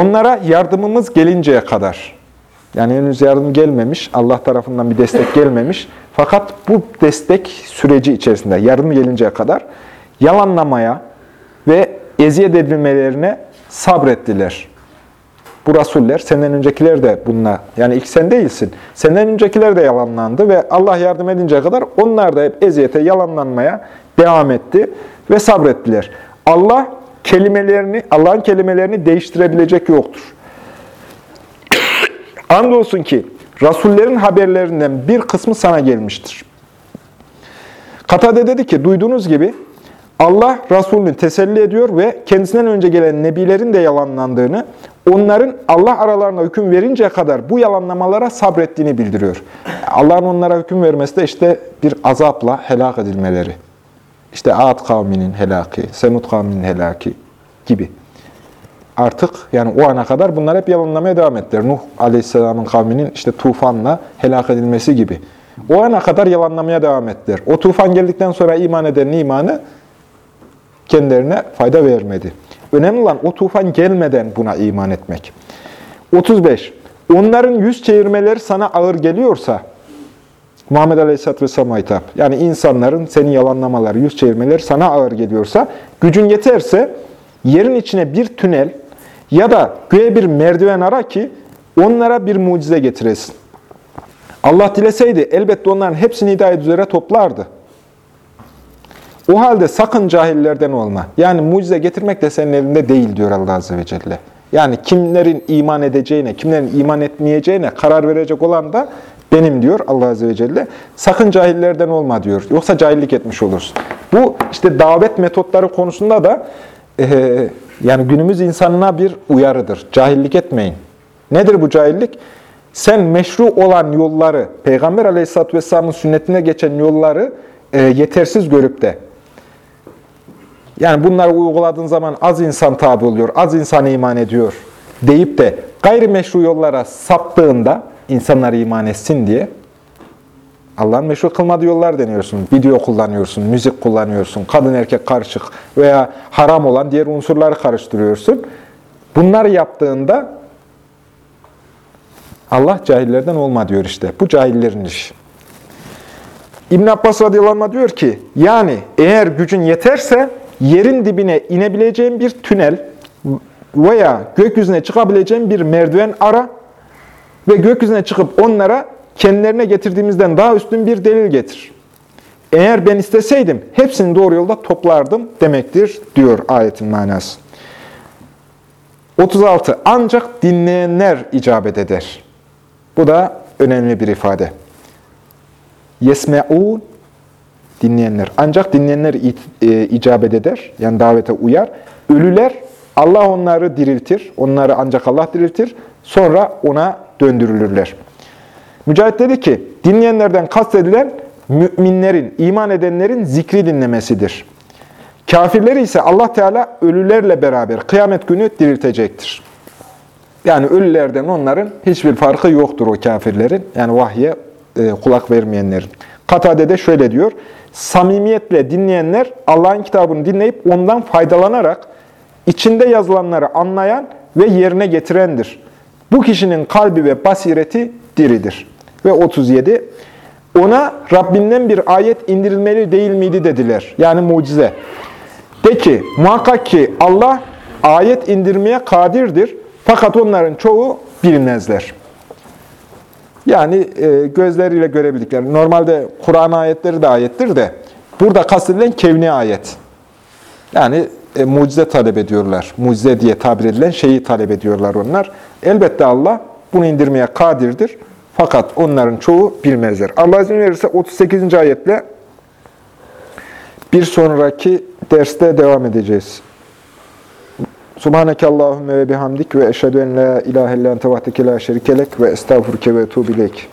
Onlara yardımımız gelinceye kadar, yani henüz yardım gelmemiş, Allah tarafından bir destek gelmemiş. Fakat bu destek süreci içerisinde yardım gelinceye kadar yalanlamaya ve eziyet edilmelerine sabrettiler. Bu rasuller, senden öncekiler de bununla, yani ilk sen değilsin. Senden öncekiler de yalanlandı ve Allah yardım edinceye kadar onlar da hep eziyete, yalanlanmaya devam etti ve sabrettiler. Allah kelimelerini, Allah'ın kelimelerini değiştirebilecek yoktur. Andolsun ki Rasullerin haberlerinden bir kısmı sana gelmiştir. Katade dedi ki, duyduğunuz gibi Allah Resulünü teselli ediyor ve kendisinden önce gelen nebilerin de yalanlandığını, onların Allah aralarına hüküm verinceye kadar bu yalanlamalara sabrettiğini bildiriyor. Allah'ın onlara hüküm vermesi de işte bir azapla helak edilmeleri. İşte Ad kavminin helaki, Semud kavminin helaki gibi. artık yani o ana kadar bunlar hep yalanlamaya devam ettiler. Nuh Aleyhisselam'ın kavminin işte tufanla helak edilmesi gibi. O ana kadar yalanlamaya devam ettiler. O tufan geldikten sonra iman edenin imanı kendilerine fayda vermedi. Önemli olan o tufan gelmeden buna iman etmek. 35. Onların yüz çevirmeleri sana ağır geliyorsa, Muhammed Aleyhisselatü Vesselam'a hitap. Yani insanların seni yalanlamaları, yüz çevirmeleri sana ağır geliyorsa, gücün yeterse yerin içine bir tünel ya da göğe bir merdiven ara ki onlara bir mucize getiresin. Allah dileseydi elbette onların hepsini hidayet üzere toplardı. O halde sakın cahillerden olma. Yani mucize getirmek de senin elinde değil diyor Allah Azze ve Celle. Yani kimlerin iman edeceğine, kimlerin iman etmeyeceğine karar verecek olan da benim diyor Allah Azze ve Celle. Sakın cahillerden olma diyor. Yoksa cahillik etmiş olursun. Bu işte davet metotları konusunda da e, yani günümüz insanına bir uyarıdır. Cahillik etmeyin. Nedir bu cahillik? Sen meşru olan yolları, Peygamber Aleyhisselatü Vesselam'ın sünnetine geçen yolları e, yetersiz görüp de yani bunları uyguladığın zaman az insan tabi oluyor, az insan iman ediyor deyip de gayrimeşru yollara saptığında insanlar iman etsin diye Allah'ın meşru kılmadığı yollar deniyorsun. Video kullanıyorsun, müzik kullanıyorsun, kadın erkek karışık veya haram olan diğer unsurları karıştırıyorsun. Bunları yaptığında Allah cahillerden olma diyor işte. Bu cahillerin işi. İbn Abbas radıyallahu anh diyor ki, yani eğer gücün yeterse yerin dibine inebileceğin bir tünel veya gökyüzüne çıkabileceğin bir merdiven ara ve gökyüzüne çıkıp onlara kendilerine getirdiğimizden daha üstün bir delil getir. Eğer ben isteseydim hepsini doğru yolda toplardım demektir diyor ayetin manası. 36. Ancak dinleyenler icabet eder. Bu da önemli bir ifade. Yesme'un dinleyenler. Ancak dinleyenler e, icabet eder. Yani davete uyar. Ölüler Allah onları diriltir. Onları ancak Allah diriltir. Sonra ona döndürülürler. Mücahit dedi ki, dinleyenlerden kastedilen müminlerin, iman edenlerin zikri dinlemesidir. Kafirleri ise Allah Teala ölülerle beraber kıyamet günü diriltecektir. Yani ölülerden onların hiçbir farkı yoktur o kafirlerin. Yani vahye e, kulak vermeyenlerin. Katade de şöyle diyor. Samimiyetle dinleyenler Allah'ın kitabını dinleyip ondan faydalanarak içinde yazılanları anlayan ve yerine getirendir. Bu kişinin kalbi ve basireti diridir. Ve 37. Ona Rabbinden bir ayet indirilmeli değil miydi dediler. Yani mucize. De ki muhakkak ki Allah ayet indirmeye kadirdir. Fakat onların çoğu bilmezler. Yani e, gözleriyle görebildikleri. Normalde Kur'an ayetleri de ayettir de burada kastedilen kevni ayet. Yani e, mucize talep ediyorlar. Mucize diye tabir edilen şeyi talep ediyorlar onlar. Elbette Allah bunu indirmeye kadirdir. Fakat onların çoğu bilmezler. Allah izin verirse 38. ayetle bir sonraki derste devam edeceğiz. Subhaneke Allahümme ve bihamdik ve eşhedü en la ilahe illan tevahdeke la şerikelek ve estağfurke ve etubileyk.